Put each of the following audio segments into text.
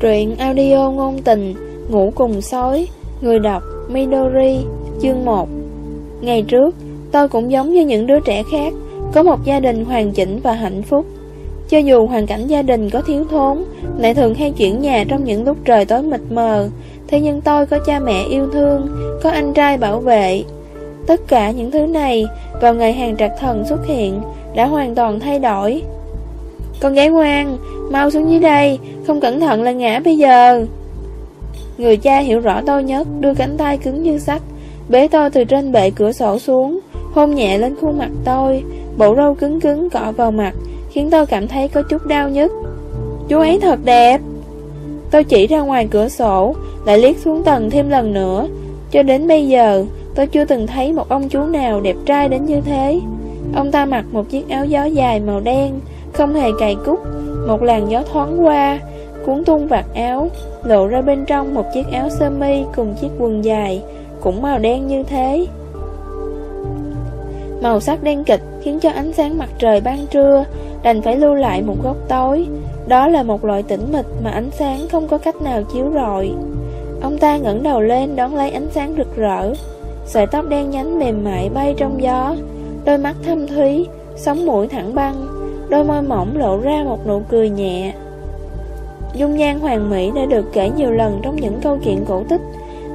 Truyện audio ngôn tình, Ngủ cùng sói, Người đọc, Midori, Chương 1 Ngày trước, Tôi cũng giống như những đứa trẻ khác, Có một gia đình hoàn chỉnh và hạnh phúc. Cho dù hoàn cảnh gia đình có thiếu thốn, Lại thường hay chuyển nhà trong những lúc trời tối mịt mờ, Thế nhưng tôi có cha mẹ yêu thương, Có anh trai bảo vệ. Tất cả những thứ này, Vào ngày hàng trạc thần xuất hiện, Đã hoàn toàn thay đổi. Con gái ngoan, Mau xuống dưới đây, Không cẩn thận là ngã bây giờ. Người cha hiểu rõ tôi nhất, Đưa cánh tay cứng như sắt, Bế tôi từ trên bệ cửa sổ xuống, Hôn nhẹ lên khuôn mặt tôi. Bộ râu cứng cứng cọ vào mặt, Khiến tôi cảm thấy có chút đau nhức. Chú ấy thật đẹp. Tôi chỉ ra ngoài cửa sổ, Lại liếc xuống tầng thêm lần nữa. Cho đến bây giờ, Tôi chưa từng thấy một ông chú nào đẹp trai đến như thế. Ông ta mặc một chiếc áo gió dài màu đen không hề cài cúc một làn gió thoáng qua, Cuốn tung vạt áo, Lộ ra bên trong một chiếc áo sơ mi Cùng chiếc quần dài, Cũng màu đen như thế. Màu sắc đen kịch Khiến cho ánh sáng mặt trời ban trưa Đành phải lưu lại một góc tối. Đó là một loại tĩnh mịch Mà ánh sáng không có cách nào chiếu rọi. Ông ta ngẩng đầu lên đón lấy ánh sáng rực rỡ. Sợi tóc đen nhánh mềm mại bay trong gió, Đôi mắt thâm thúy, Sống mũi thẳng băng. Đôi môi mỏng lộ ra một nụ cười nhẹ. Dung nhan hoàng mỹ đã được kể nhiều lần trong những câu chuyện cổ tích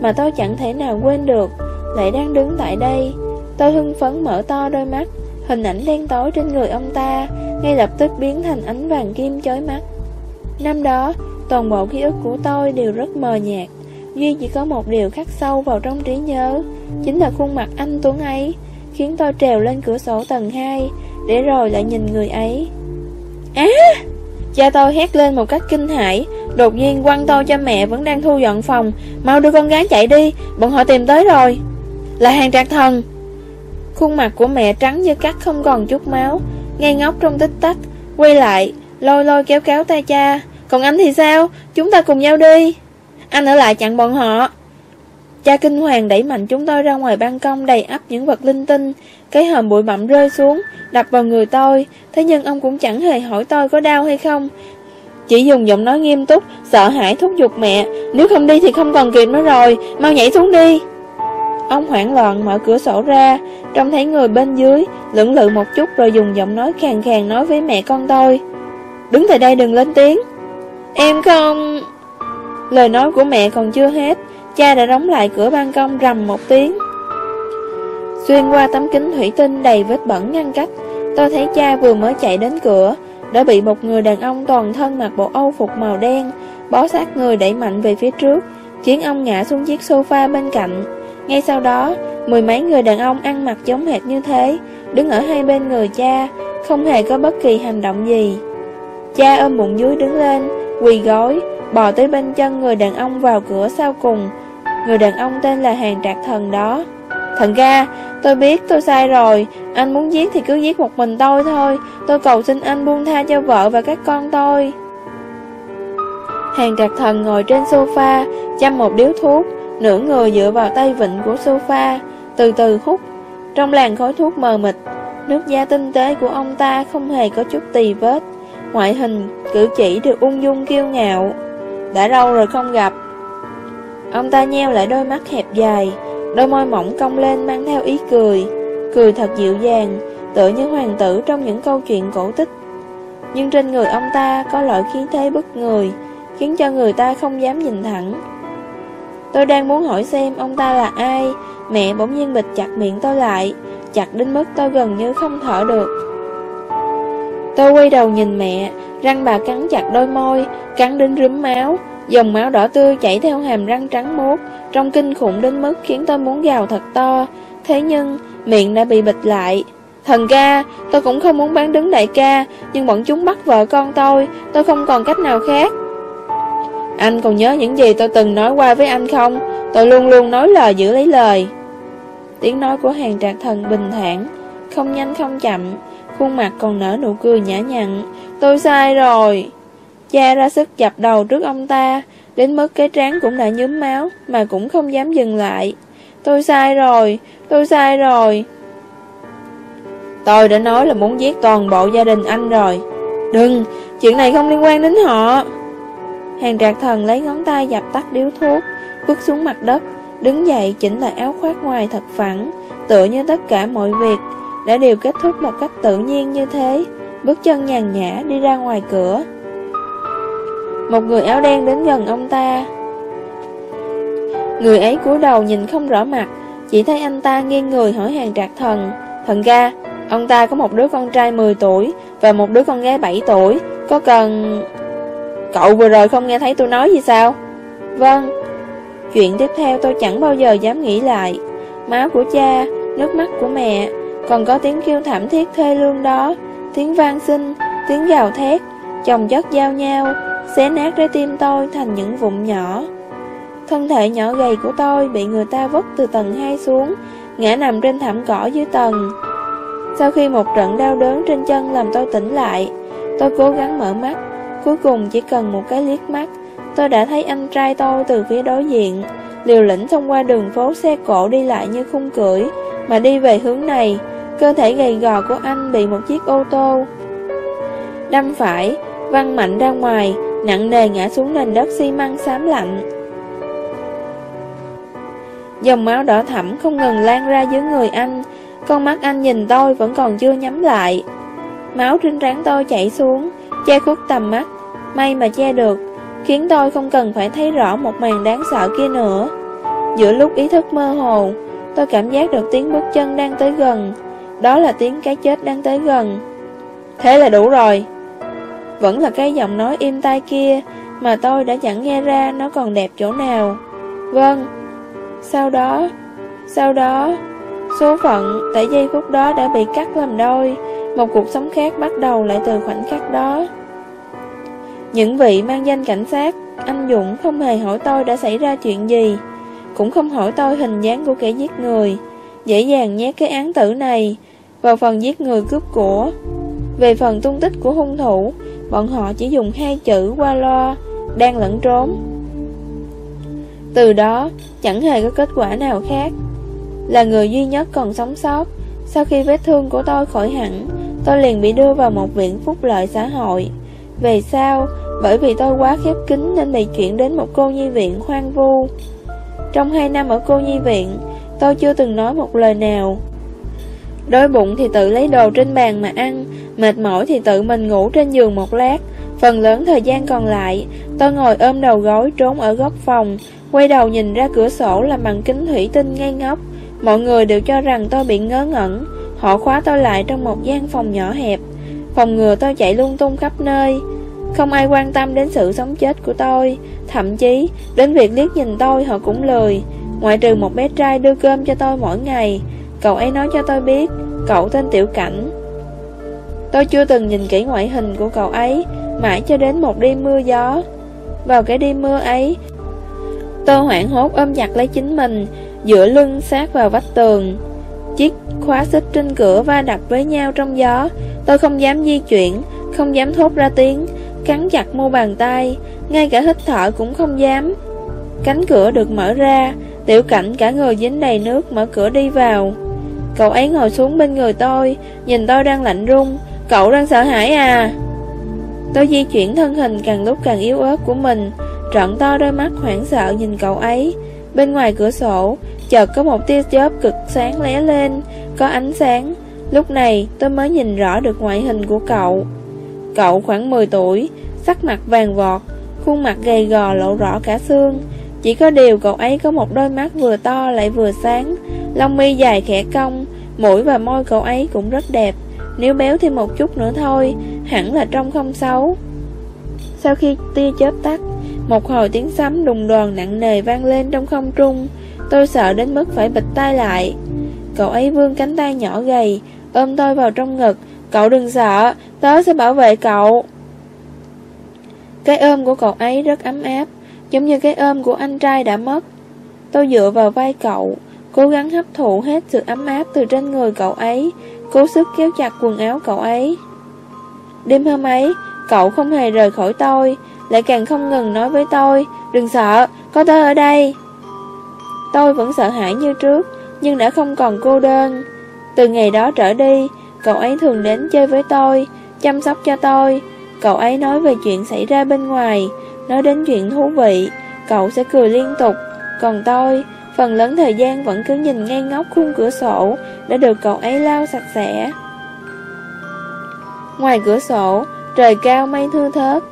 Mà tôi chẳng thể nào quên được, Lại đang đứng tại đây. Tôi hưng phấn mở to đôi mắt, Hình ảnh đen tối trên người ông ta Ngay lập tức biến thành ánh vàng kim chói mắt. Năm đó, Toàn bộ ký ức của tôi đều rất mờ nhạt, Duy chỉ có một điều khắc sâu vào trong trí nhớ, Chính là khuôn mặt anh Tuấn ấy, Khiến tôi trèo lên cửa sổ tầng 2 để rồi lại nhìn người ấy. Á, Cha tôi hét lên một cách kinh hãi. Đột nhiên quăng tôi cho mẹ vẫn đang thu dọn phòng. Mau đưa con gái chạy đi, Bọn họ tìm tới rồi. Là hàng trạc thần. Khuôn mặt của mẹ trắng như cắt không còn chút máu Ngay ngốc trong tích tắc. Quay lại, Lôi lôi kéo kéo tay cha. Còn anh thì sao? Chúng ta cùng nhau đi. Anh ở lại chặn bọn họ. Cha kinh hoàng đẩy mạnh chúng tôi ra ngoài ban công đầy ắp những vật linh tinh. Cái hòm bụi bặm rơi xuống, Đập vào người tôi. Thế nhưng ông cũng chẳng hề hỏi tôi có đau hay không. Chỉ dùng giọng nói nghiêm túc, Sợ hãi thúc giục mẹ, Nếu không đi thì không còn kịp nữa rồi, Mau nhảy xuống đi. Ông hoảng loạn mở cửa sổ ra, Trông thấy người bên dưới, Lưỡng lự một chút rồi dùng giọng nói khàn khàn nói với mẹ con tôi, Đứng tại đây đừng lên tiếng. Em không... Lời nói của mẹ còn chưa hết Cha đã đóng lại cửa ban công rầm một tiếng. Xuyên qua tấm kính thủy tinh đầy vết bẩn ngăn cách, Tôi thấy cha vừa mới chạy đến cửa, Đã bị một người đàn ông toàn thân mặc bộ âu phục màu đen, Bó sát người đẩy mạnh về phía trước, Khiến ông ngã xuống chiếc sofa bên cạnh. Ngay sau đó, Mười mấy người đàn ông ăn mặc giống hệt như thế, Đứng ở hai bên người cha, Không hề có bất kỳ hành động gì. Cha ôm bụng dưới đứng lên, Quỳ gối, Bò tới bên chân người đàn ông vào cửa sau cùng. Người đàn ông tên là Hàng Trạc Thần đó. Thần ca, tôi biết tôi sai rồi. Anh muốn giết thì cứ giết một mình tôi thôi. Tôi cầu xin anh buông tha cho vợ và các con tôi. Hàng trạc thần ngồi trên sofa Chăm một điếu thuốc Nửa người dựa vào tay vịnh của sofa. Từ từ hút Trong làn khói thuốc mờ mịt Nước da tinh tế của ông ta không hề có chút tì vết. Ngoại hình, cử chỉ được ung dung kiêu ngạo. Đã lâu rồi không gặp. Ông ta nheo lại đôi mắt hẹp dài, Đôi môi mỏng cong lên mang theo ý cười. Cười thật dịu dàng, Tựa như hoàng tử trong những câu chuyện cổ tích. Nhưng trên người ông ta có loại khí thế bức người Khiến cho người ta không dám nhìn thẳng. Tôi đang muốn hỏi xem ông ta là ai, Mẹ bỗng nhiên bịt chặt miệng tôi lại, Chặt đến mức tôi gần như không thở được. Tôi quay đầu nhìn mẹ, Răng bà cắn chặt đôi môi, Cắn đến rúm máu. Dòng máu đỏ tươi chảy theo hàm răng trắng muốt Trong kinh khủng đến mức khiến tôi muốn gào thật to. Thế nhưng miệng đã bị bịt lại. Thần ca, tôi cũng không muốn bán đứng đại ca Nhưng bọn chúng bắt vợ con tôi Tôi không còn cách nào khác. Anh còn nhớ những gì tôi từng nói qua với anh không? Tôi luôn luôn nói lời giữ lấy lời. Tiếng nói của hàng trạc thần bình thản Không nhanh không chậm Khuôn mặt còn nở nụ cười nhã nhặn. Tôi sai rồi. Cha ra sức chập đầu trước ông ta, đến mức cái trán cũng đã nhúm máu, mà cũng không dám dừng lại. Tôi sai rồi, tôi sai rồi. Tôi đã nói là muốn giết toàn bộ gia đình anh rồi. Đừng, chuyện này không liên quan đến họ. Hàng trạc thần lấy ngón tay dập tắt điếu thuốc, vứt xuống mặt đất, đứng dậy chỉnh lại áo khoác ngoài thật phẳng, tựa như tất cả mọi việc đã đều kết thúc một cách tự nhiên như thế, bước chân nhàn nhã đi ra ngoài cửa. Một người áo đen đến gần ông ta. Người ấy cúi đầu nhìn không rõ mặt, chỉ thấy anh ta nghiêng người hỏi hàng trạc thần. Thần ca, ông ta có một đứa con trai 10 tuổi và một đứa con gái 7 tuổi, có cần... Cậu vừa rồi không nghe thấy tôi nói gì sao? Vâng. Chuyện tiếp theo tôi chẳng bao giờ dám nghĩ lại. Máu của cha, nước mắt của mẹ, còn có tiếng kêu thảm thiết thê lương đó, tiếng vang sinh, tiếng gào thét, chồng chất giao nhau, xé nát trái tim tôi thành những vụn nhỏ. Thân thể nhỏ gầy của tôi bị người ta vứt từ tầng 2 xuống, ngã nằm trên thảm cỏ dưới tầng. Sau khi một trận đau đớn trên chân làm tôi tỉnh lại, tôi cố gắng mở mắt, cuối cùng chỉ cần một cái liếc mắt, tôi đã thấy anh trai tôi từ phía đối diện, liều lĩnh thông qua đường phố xe cộ đi lại như khung cưỡi, mà đi về hướng này, cơ thể gầy gò của anh bị một chiếc ô tô đâm phải, văng mạnh ra ngoài, nặng nề ngã xuống nền đất xi măng xám lạnh. Dòng máu đỏ thẫm không ngừng lan ra dưới người anh, con mắt anh nhìn tôi vẫn còn chưa nhắm lại. Máu trên trán tôi chảy xuống, che khuất tầm mắt, may mà che được, khiến tôi không cần phải thấy rõ một màn đáng sợ kia nữa. Giữa lúc ý thức mơ hồ, tôi cảm giác được tiếng bước chân đang tới gần, đó là tiếng cái chết đang tới gần. Thế là đủ rồi. Vẫn là cái giọng nói im tai kia mà tôi đã chẳng nghe ra nó còn đẹp chỗ nào. Vâng. Sau đó, sau đó, số phận tại giây phút đó đã bị cắt làm đôi, một cuộc sống khác bắt đầu lại từ khoảnh khắc đó. Những vị mang danh cảnh sát, anh Dũng không hề hỏi tôi đã xảy ra chuyện gì, cũng không hỏi tôi hình dáng của kẻ giết người, dễ dàng nhét cái án tử này vào phần giết người cướp của. Về phần tung tích của hung thủ, bọn họ chỉ dùng hai chữ qua loa, đang lẫn trốn. Từ đó, chẳng hề có kết quả nào khác. Là người duy nhất còn sống sót, sau khi vết thương của tôi khỏi hẳn, tôi liền bị đưa vào một viện phúc lợi xã hội. Về sau, bởi vì tôi quá khép kín nên bị chuyển đến một cô nhi viện hoang vu. Trong hai năm ở cô nhi viện, tôi chưa từng nói một lời nào. Đói bụng thì tự lấy đồ trên bàn mà ăn, mệt mỏi thì tự mình ngủ trên giường một lát. Phần lớn thời gian còn lại, tôi ngồi ôm đầu gối trốn ở góc phòng, quay đầu nhìn ra cửa sổ làm bằng kính thủy tinh ngay ngóc. Mọi người đều cho rằng tôi bị ngớ ngẩn, họ khóa tôi lại trong một gian phòng nhỏ hẹp. Phòng ngừa tôi chạy lung tung khắp nơi. Không ai quan tâm đến sự sống chết của tôi, thậm chí đến việc liếc nhìn tôi họ cũng lười. Ngoại trừ một bé trai đưa cơm cho tôi mỗi ngày, cậu ấy nói cho tôi biết, cậu tên Tiểu Cảnh. Tôi chưa từng nhìn kỹ ngoại hình của cậu ấy, mãi cho đến một đêm mưa gió. Vào cái đêm mưa ấy, tôi hoảng hốt ôm chặt lấy chính mình, dựa lưng sát vào vách tường. Chiếc khóa xích trên cửa va đập với nhau trong gió, tôi không dám di chuyển, không dám thốt ra tiếng, cắn chặt mu bàn tay, ngay cả hít thở cũng không dám. Cánh cửa được mở ra, tiểu cảnh cả người dính đầy nước mở cửa đi vào. Cậu ấy ngồi xuống bên người tôi, nhìn tôi đang lạnh run, cậu đang sợ hãi à? Tôi di chuyển thân hình càng lúc càng yếu ớt của mình, Trọn to đôi mắt hoảng sợ nhìn cậu ấy. Bên ngoài cửa sổ, chợt có một tia chớp cực sáng lé lên, có ánh sáng. Lúc này tôi mới nhìn rõ được ngoại hình của cậu. Cậu khoảng 10 tuổi, sắc mặt vàng vọt, khuôn mặt gầy gò lộ rõ cả xương. Chỉ có điều cậu ấy có một đôi mắt vừa to lại vừa sáng, lông mi dài khẽ cong, mũi và môi cậu ấy cũng rất đẹp. Nếu béo thêm một chút nữa thôi, hẳn là trông không xấu. Sau khi tia chớp tắt, một hồi tiếng sấm đùng đoàn nặng nề vang lên trong không trung. Tôi sợ đến mức phải bịch tay lại. Cậu ấy vươn cánh tay nhỏ gầy, ôm tôi vào trong ngực. Cậu đừng sợ, tớ sẽ bảo vệ cậu. Cái ôm của cậu ấy rất ấm áp, giống như cái ôm của anh trai đã mất. Tôi dựa vào vai cậu, cố gắng hấp thụ hết sự ấm áp từ trên người cậu ấy, cố sức kéo chặt quần áo cậu ấy. Đêm hôm ấy, cậu không hề rời khỏi tôi, lại càng không ngừng nói với tôi, đừng sợ, có tôi ở đây. Tôi vẫn sợ hãi như trước, nhưng đã không còn cô đơn. Từ ngày đó trở đi, cậu ấy thường đến chơi với tôi, chăm sóc cho tôi. Cậu ấy nói về chuyện xảy ra bên ngoài, nói đến chuyện thú vị, cậu sẽ cười liên tục, còn tôi, phần lớn thời gian vẫn cứ nhìn ngang ngóc khung cửa sổ đã được cậu ấy lau sạch sẽ. Ngoài cửa sổ, trời cao mây thưa thớt.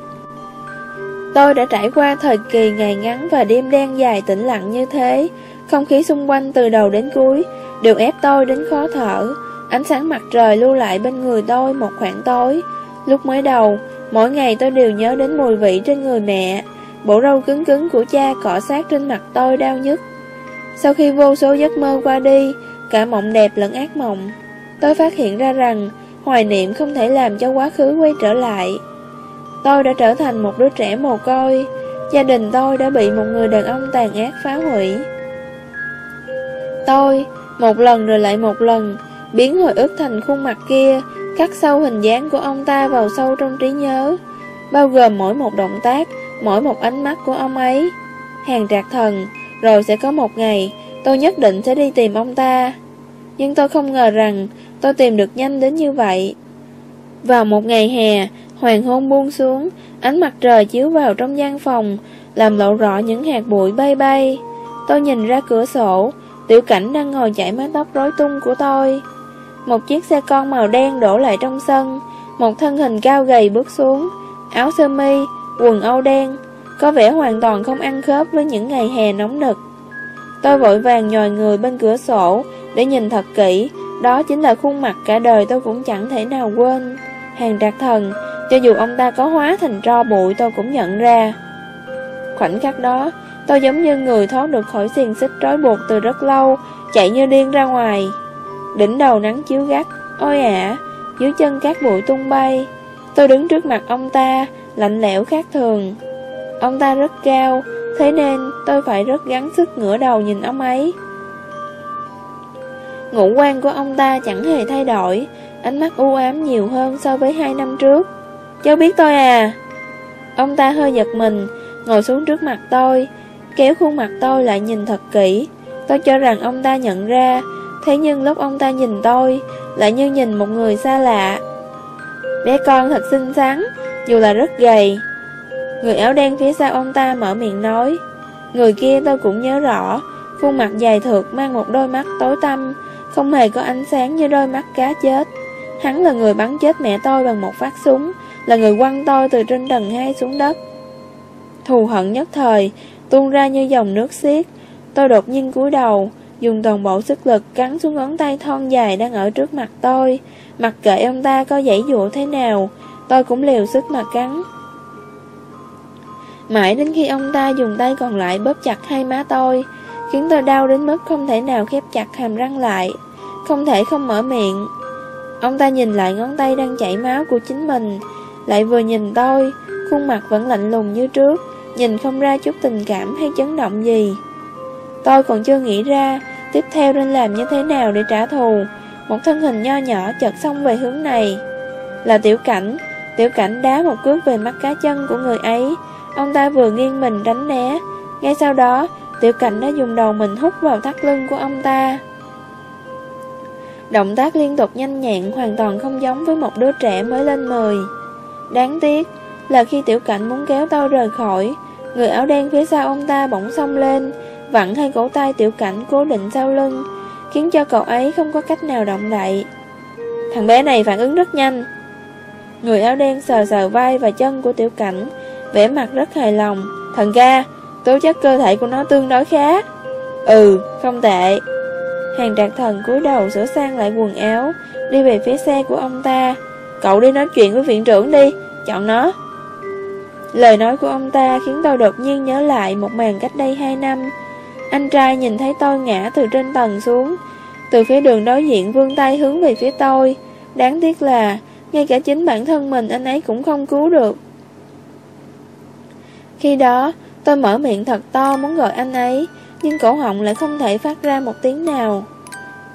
Tôi đã trải qua thời kỳ ngày ngắn và đêm đen dài tĩnh lặng như thế, không khí xung quanh từ đầu đến cuối đều ép tôi đến khó thở. Ánh sáng mặt trời lưu lại bên người tôi một khoảng tối. Lúc mới đầu, mỗi ngày tôi đều nhớ đến mùi vị trên người mẹ. Bộ râu cứng cứng của cha cọ sát trên mặt tôi đau nhức. Sau khi vô số giấc mơ qua đi, cả mộng đẹp lẫn ác mộng, tôi phát hiện ra rằng hoài niệm không thể làm cho quá khứ quay trở lại. Tôi đã trở thành một đứa trẻ mồ côi, gia đình tôi đã bị một người đàn ông tàn ác phá hủy. Tôi, một lần rồi lại một lần, biến hồi ức thành khuôn mặt kia, cắt sâu hình dáng của ông ta vào sâu trong trí nhớ, bao gồm mỗi một động tác, mỗi một ánh mắt của ông ấy. Hàng trạc thần, rồi sẽ có một ngày, tôi nhất định sẽ đi tìm ông ta. Nhưng tôi không ngờ rằng tôi tìm được nhanh đến như vậy. Vào một ngày hè, hoàng hôn buông xuống, ánh mặt trời chiếu vào trong gian phòng, làm lộ rõ những hạt bụi bay bay. Tôi nhìn ra cửa sổ, tiểu cảnh đang ngồi chảy mái tóc rối tung của tôi. Một chiếc xe con màu đen đổ lại trong sân, một thân hình cao gầy bước xuống, áo sơ mi, quần âu đen, có vẻ hoàn toàn không ăn khớp với những ngày hè nóng nực. Tôi vội vàng nhòi người bên cửa sổ để nhìn thật kỹ, đó chính là khuôn mặt cả đời tôi cũng chẳng thể nào quên. Hàng trạc thần, cho dù ông ta có hóa thành tro bụi tôi cũng nhận ra. Khoảnh khắc đó, tôi giống như người thoát được khỏi xiềng xích trói buộc từ rất lâu, chạy như điên ra ngoài. Đỉnh đầu nắng chiếu gắt, ôi ả, dưới chân các bụi tung bay. Tôi đứng trước mặt ông ta, lạnh lẽo khác thường. Ông ta rất cao, thế nên tôi phải rất gắng sức ngửa đầu nhìn ông ấy. Ngũ quan của ông ta chẳng hề thay đổi, ánh mắt u ám nhiều hơn so với hai năm trước. Cháu biết tôi à? Ông ta hơi giật mình, ngồi xuống trước mặt tôi, kéo khuôn mặt tôi lại nhìn thật kỹ. Tôi cho rằng ông ta nhận ra, thế nhưng lúc ông ta nhìn tôi, lại như nhìn một người xa lạ. Bé con thật xinh xắn, dù là rất gầy, Người áo đen phía sau ông ta mở miệng nói. Người kia tôi cũng nhớ rõ. Khuôn mặt dài thượt mang một đôi mắt tối tăm, Không hề có ánh sáng như đôi mắt cá chết. Hắn là người bắn chết mẹ tôi bằng một phát súng, Là người quăng tôi từ trên tầng 2 xuống đất. Thù hận nhất thời, Tuôn ra như dòng nước xiết. Tôi đột nhiên cúi đầu, Dùng toàn bộ sức lực cắn xuống ngón tay thon dài đang ở trước mặt tôi. Mặc kệ ông ta có dãy dụa thế nào, Tôi cũng liều sức mà cắn. Mãi đến khi ông ta dùng tay còn lại bóp chặt hai má tôi, Khiến tôi đau đến mức không thể nào khép chặt hàm răng lại, Không thể không mở miệng. Ông ta nhìn lại ngón tay đang chảy máu của chính mình, Lại vừa nhìn tôi, Khuôn mặt vẫn lạnh lùng như trước, Nhìn không ra chút tình cảm hay chấn động gì. Tôi còn chưa nghĩ ra Tiếp theo nên làm như thế nào để trả thù. Một thân hình nho nhỏ chợt xong về hướng này. Là tiểu cảnh. Tiểu cảnh đá một cước về mắt cá chân của người ấy Ông ta vừa nghiêng mình tránh né. Ngay sau đó, Tiểu cảnh đã dùng đầu mình hút vào thắt lưng của ông ta. Động tác liên tục nhanh nhẹn, Hoàn toàn không giống với một đứa trẻ mới lên 10 Đáng tiếc Là khi tiểu cảnh muốn kéo tôi rời khỏi, Người áo đen phía sau ông ta bỗng xông lên, Vặn hai cổ tay tiểu cảnh cố định sau lưng, Khiến cho cậu ấy không có cách nào động đậy. Thằng bé này phản ứng rất nhanh. Người áo đen sờ sờ vai và chân của tiểu cảnh vẻ mặt rất hài lòng. Thần ca, tố chất cơ thể của nó tương đối khá. Ừ, không tệ. Hàng trạc thần cúi đầu sửa sang lại quần áo, đi về phía xe của ông ta. Cậu đi nói chuyện với viện trưởng đi, chọn nó. Lời nói của ông ta khiến tôi đột nhiên nhớ lại một màn cách đây 2 năm. Anh trai nhìn thấy tôi ngã từ trên tầng xuống, từ phía đường đối diện vươn tay hướng về phía tôi. Đáng tiếc là, ngay cả chính bản thân mình anh ấy cũng không cứu được. Khi đó, tôi mở miệng thật to muốn gọi anh ấy, nhưng cổ họng lại không thể phát ra một tiếng nào.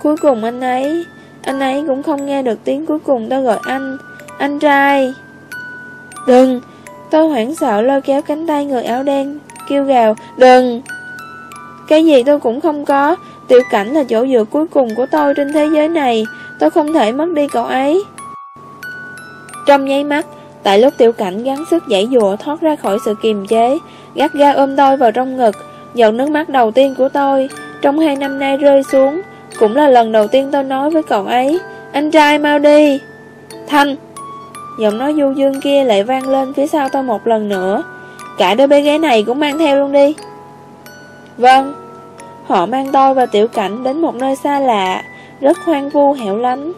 Cuối cùng anh ấy, anh ấy cũng không nghe được tiếng cuối cùng tôi gọi anh, anh trai. Đừng, tôi hoảng sợ lôi kéo cánh tay người áo đen, kêu gào, đừng. Cái gì tôi cũng không có, tiểu cảnh là chỗ dựa cuối cùng của tôi trên thế giới này, tôi không thể mất đi cậu ấy. Trong nháy mắt, Tại lúc tiểu cảnh gắng sức giải dụa thoát ra khỏi sự kiềm chế, gắt ga ôm tôi vào trong ngực, giọt nước mắt đầu tiên của tôi, trong hai năm nay rơi xuống, cũng là lần đầu tiên tôi nói với cậu ấy, anh trai mau đi. Thanh! Giọng nói du dương kia lại vang lên phía sau tôi một lần nữa, cả đứa bé gái này cũng mang theo luôn đi. Vâng. Họ mang tôi và tiểu cảnh đến một nơi xa lạ, rất hoang vu hẻo lánh.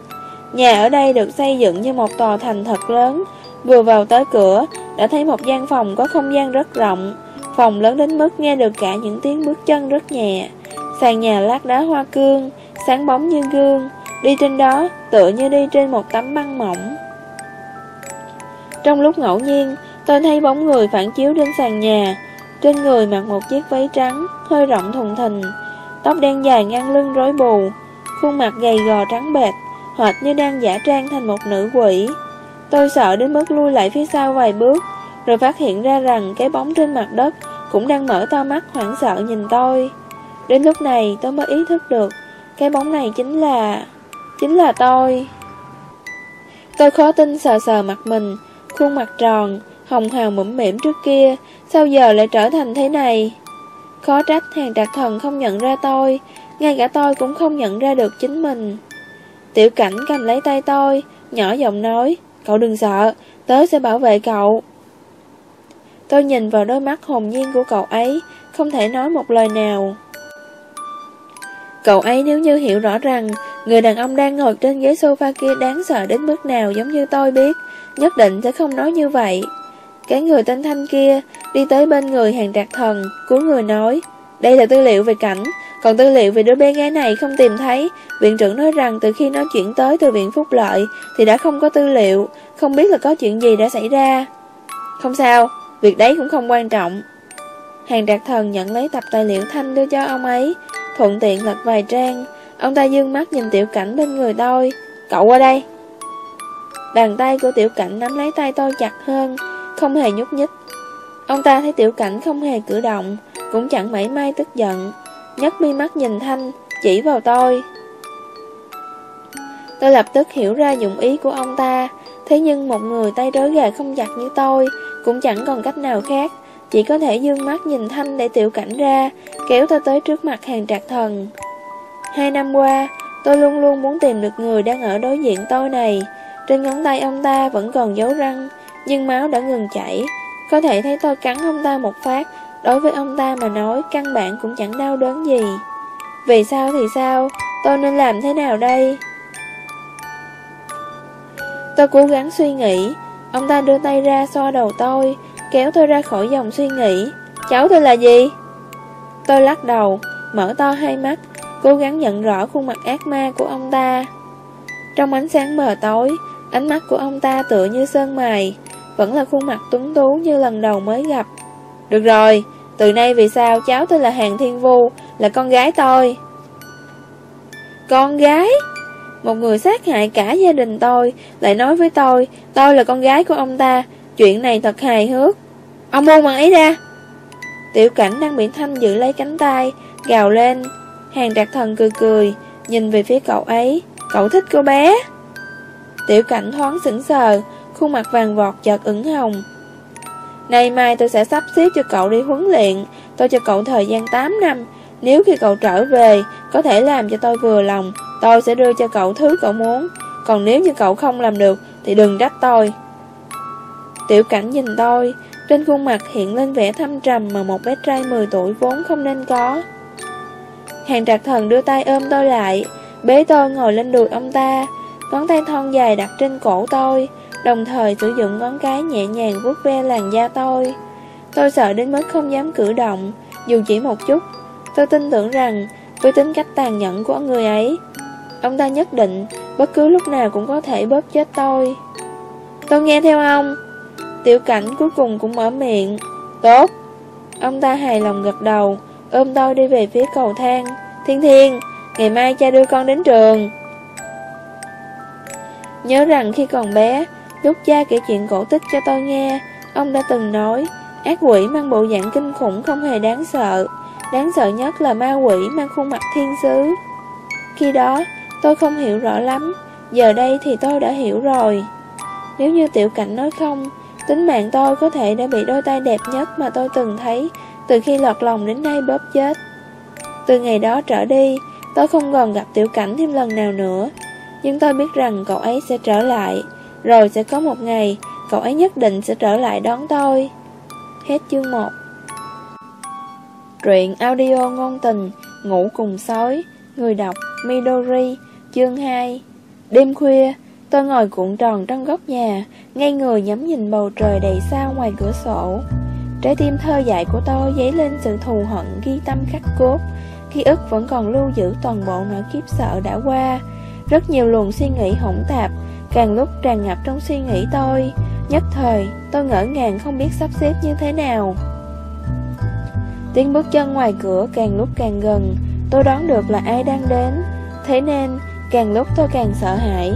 Nhà ở đây được xây dựng như một tòa thành thật lớn, Vừa vào tới cửa, đã thấy một gian phòng có không gian rất rộng. Phòng lớn đến mức nghe được cả những tiếng bước chân rất nhẹ. Sàn nhà lát đá hoa cương, sáng bóng như gương. Đi trên đó, tựa như đi trên một tấm băng mỏng. Trong lúc ngẫu nhiên, tôi thấy bóng người phản chiếu trên sàn nhà. Trên người mặc một chiếc váy trắng, hơi rộng thùng thình. Tóc đen dài ngang lưng rối bù, khuôn mặt gầy gò trắng bệt, hệt như đang giả trang thành một nữ quỷ. Tôi sợ đến mức lui lại phía sau vài bước, rồi phát hiện ra rằng cái bóng trên mặt đất cũng đang mở to mắt hoảng sợ nhìn tôi. Đến lúc này tôi mới ý thức được, cái bóng này chính là... chính là tôi. Tôi khó tin sờ sờ mặt mình, khuôn mặt tròn, hồng hào mũm mỉm trước kia, sao giờ lại trở thành thế này? Khó trách hàng trạc thần không nhận ra tôi, ngay cả tôi cũng không nhận ra được chính mình. Tiểu cảnh cầm lấy tay tôi, nhỏ giọng nói, Cậu đừng sợ, tớ sẽ bảo vệ cậu. Tôi nhìn vào đôi mắt hồn nhiên của cậu ấy, không thể nói một lời nào. Cậu ấy nếu như hiểu rõ rằng người đàn ông đang ngồi trên ghế sofa kia đáng sợ đến mức nào giống như tôi biết, nhất định sẽ không nói như vậy. Cái người tên Thanh kia đi tới bên người hàng trạc thần, của người nói, đây là tư liệu về cảnh, còn tư liệu về đứa bé gái này không tìm thấy, viện trưởng nói rằng từ khi nó chuyển tới từ viện Phúc Lợi thì đã không có tư liệu, không biết là có chuyện gì đã xảy ra. Không sao, việc đấy cũng không quan trọng. Hàng trạc thần nhận lấy tập tài liệu thanh đưa cho ông ấy, thuận tiện lật vài trang. Ông ta dương mắt nhìn tiểu cảnh bên người tôi. Cậu qua đây. Bàn tay của tiểu cảnh nắm lấy tay tôi chặt hơn, không hề nhúc nhích. Ông ta thấy tiểu cảnh không hề cử động, cũng chẳng mảy may tức giận nhấc mi mắt nhìn Thanh, chỉ vào tôi. Tôi lập tức hiểu ra dụng ý của ông ta, thế nhưng một người tay rối gà không giặt như tôi, cũng chẳng còn cách nào khác, chỉ có thể dương mắt nhìn Thanh để tiểu cảnh ra, kéo tôi tới trước mặt hàng trạc thần. Hai năm qua, tôi luôn luôn muốn tìm được người đang ở đối diện tôi này. Trên ngón tay ông ta vẫn còn dấu răng, nhưng máu đã ngừng chảy. Có thể thấy tôi cắn ông ta một phát, Đối với ông ta mà nói, căn bản cũng chẳng đau đớn gì. Vì sao thì sao? Tôi nên làm thế nào đây? Tôi cố gắng suy nghĩ. Ông ta đưa tay ra xoa đầu tôi, Kéo tôi ra khỏi dòng suy nghĩ. Cháu tôi là gì? Tôi lắc đầu, Mở to hai mắt, Cố gắng nhận rõ khuôn mặt ác ma của ông ta. Trong ánh sáng mờ tối, Ánh mắt của ông ta tựa như sơn mài, Vẫn là khuôn mặt tuấn tú như lần đầu mới gặp được rồi, từ nay vì sao cháu tôi là Hàng Thiên Vu, là con gái tôi. Con gái? Một người sát hại cả gia đình tôi, lại nói với tôi, tôi là con gái của ông ta, chuyện này thật hài hước. Ông buông bằng ấy ra. Tiểu cảnh đang bị Thanh giữ lấy cánh tay, gào lên. Hàng trạc thần cười cười, nhìn về phía cậu ấy, cậu thích cô bé. Tiểu cảnh thoáng sững sờ, khuôn mặt vàng vọt chợt ửng hồng, Nay mai tôi sẽ sắp xếp cho cậu đi huấn luyện. Tôi cho cậu thời gian 8 năm. Nếu khi cậu trở về, Có thể làm cho tôi vừa lòng, Tôi sẽ đưa cho cậu thứ cậu muốn. Còn nếu như cậu không làm được, Thì đừng trách tôi. Tiểu cảnh nhìn tôi, Trên khuôn mặt hiện lên vẻ thâm trầm Mà một bé trai 10 tuổi vốn không nên có. Hàng trạc thần đưa tay ôm tôi lại. Bế tôi ngồi lên đùi ông ta. Ngón tay thon dài đặt trên cổ tôi đồng thời sử dụng ngón cái nhẹ nhàng vuốt ve làn da tôi. Tôi sợ đến mức không dám cử động, dù chỉ một chút. Tôi tin tưởng rằng, với tính cách tàn nhẫn của người ấy, ông ta nhất định bất cứ lúc nào cũng có thể bóp chết tôi. Tôi nghe theo ông. Tiểu cảnh cuối cùng cũng mở miệng. Tốt. Ông ta hài lòng gật đầu, ôm tôi đi về phía cầu thang. Thiên Thiên, ngày mai cha đưa con đến trường. Nhớ rằng khi còn bé, Lúc cha kể chuyện cổ tích cho tôi nghe, ông đã từng nói, ác quỷ mang bộ dạng kinh khủng không hề đáng sợ, đáng sợ nhất là ma quỷ mang khuôn mặt thiên sứ. Khi đó, tôi không hiểu rõ lắm, giờ đây thì tôi đã hiểu rồi. Nếu như tiểu cảnh nói không, tính mạng tôi có thể đã bị đôi tay đẹp nhất mà tôi từng thấy từ khi lọt lòng đến nay bóp chết. Từ ngày đó trở đi, tôi không còn gặp tiểu cảnh thêm lần nào nữa. Nhưng tôi biết rằng cậu ấy sẽ trở lại, rồi sẽ có một ngày, cậu ấy nhất định sẽ trở lại đón tôi. Hết chương 1 Truyện audio ngôn tình, ngủ cùng sói, người đọc Midori, chương 2 Đêm khuya, tôi ngồi cuộn tròn trong góc nhà, ngay người nhắm nhìn bầu trời đầy sao ngoài cửa sổ. Trái tim thơ dại của tôi dấy lên sự thù hận ghi tâm khắc cốt, ký ức vẫn còn lưu giữ toàn bộ nỗi kiếp sợ đã qua. Rất nhiều luồng suy nghĩ hỗn tạp, càng lúc tràn ngập trong suy nghĩ tôi. Nhất thời, tôi ngỡ ngàng không biết sắp xếp như thế nào. Tiếng bước chân ngoài cửa càng lúc càng gần, tôi đoán được là ai đang đến, thế nên càng lúc tôi càng sợ hãi.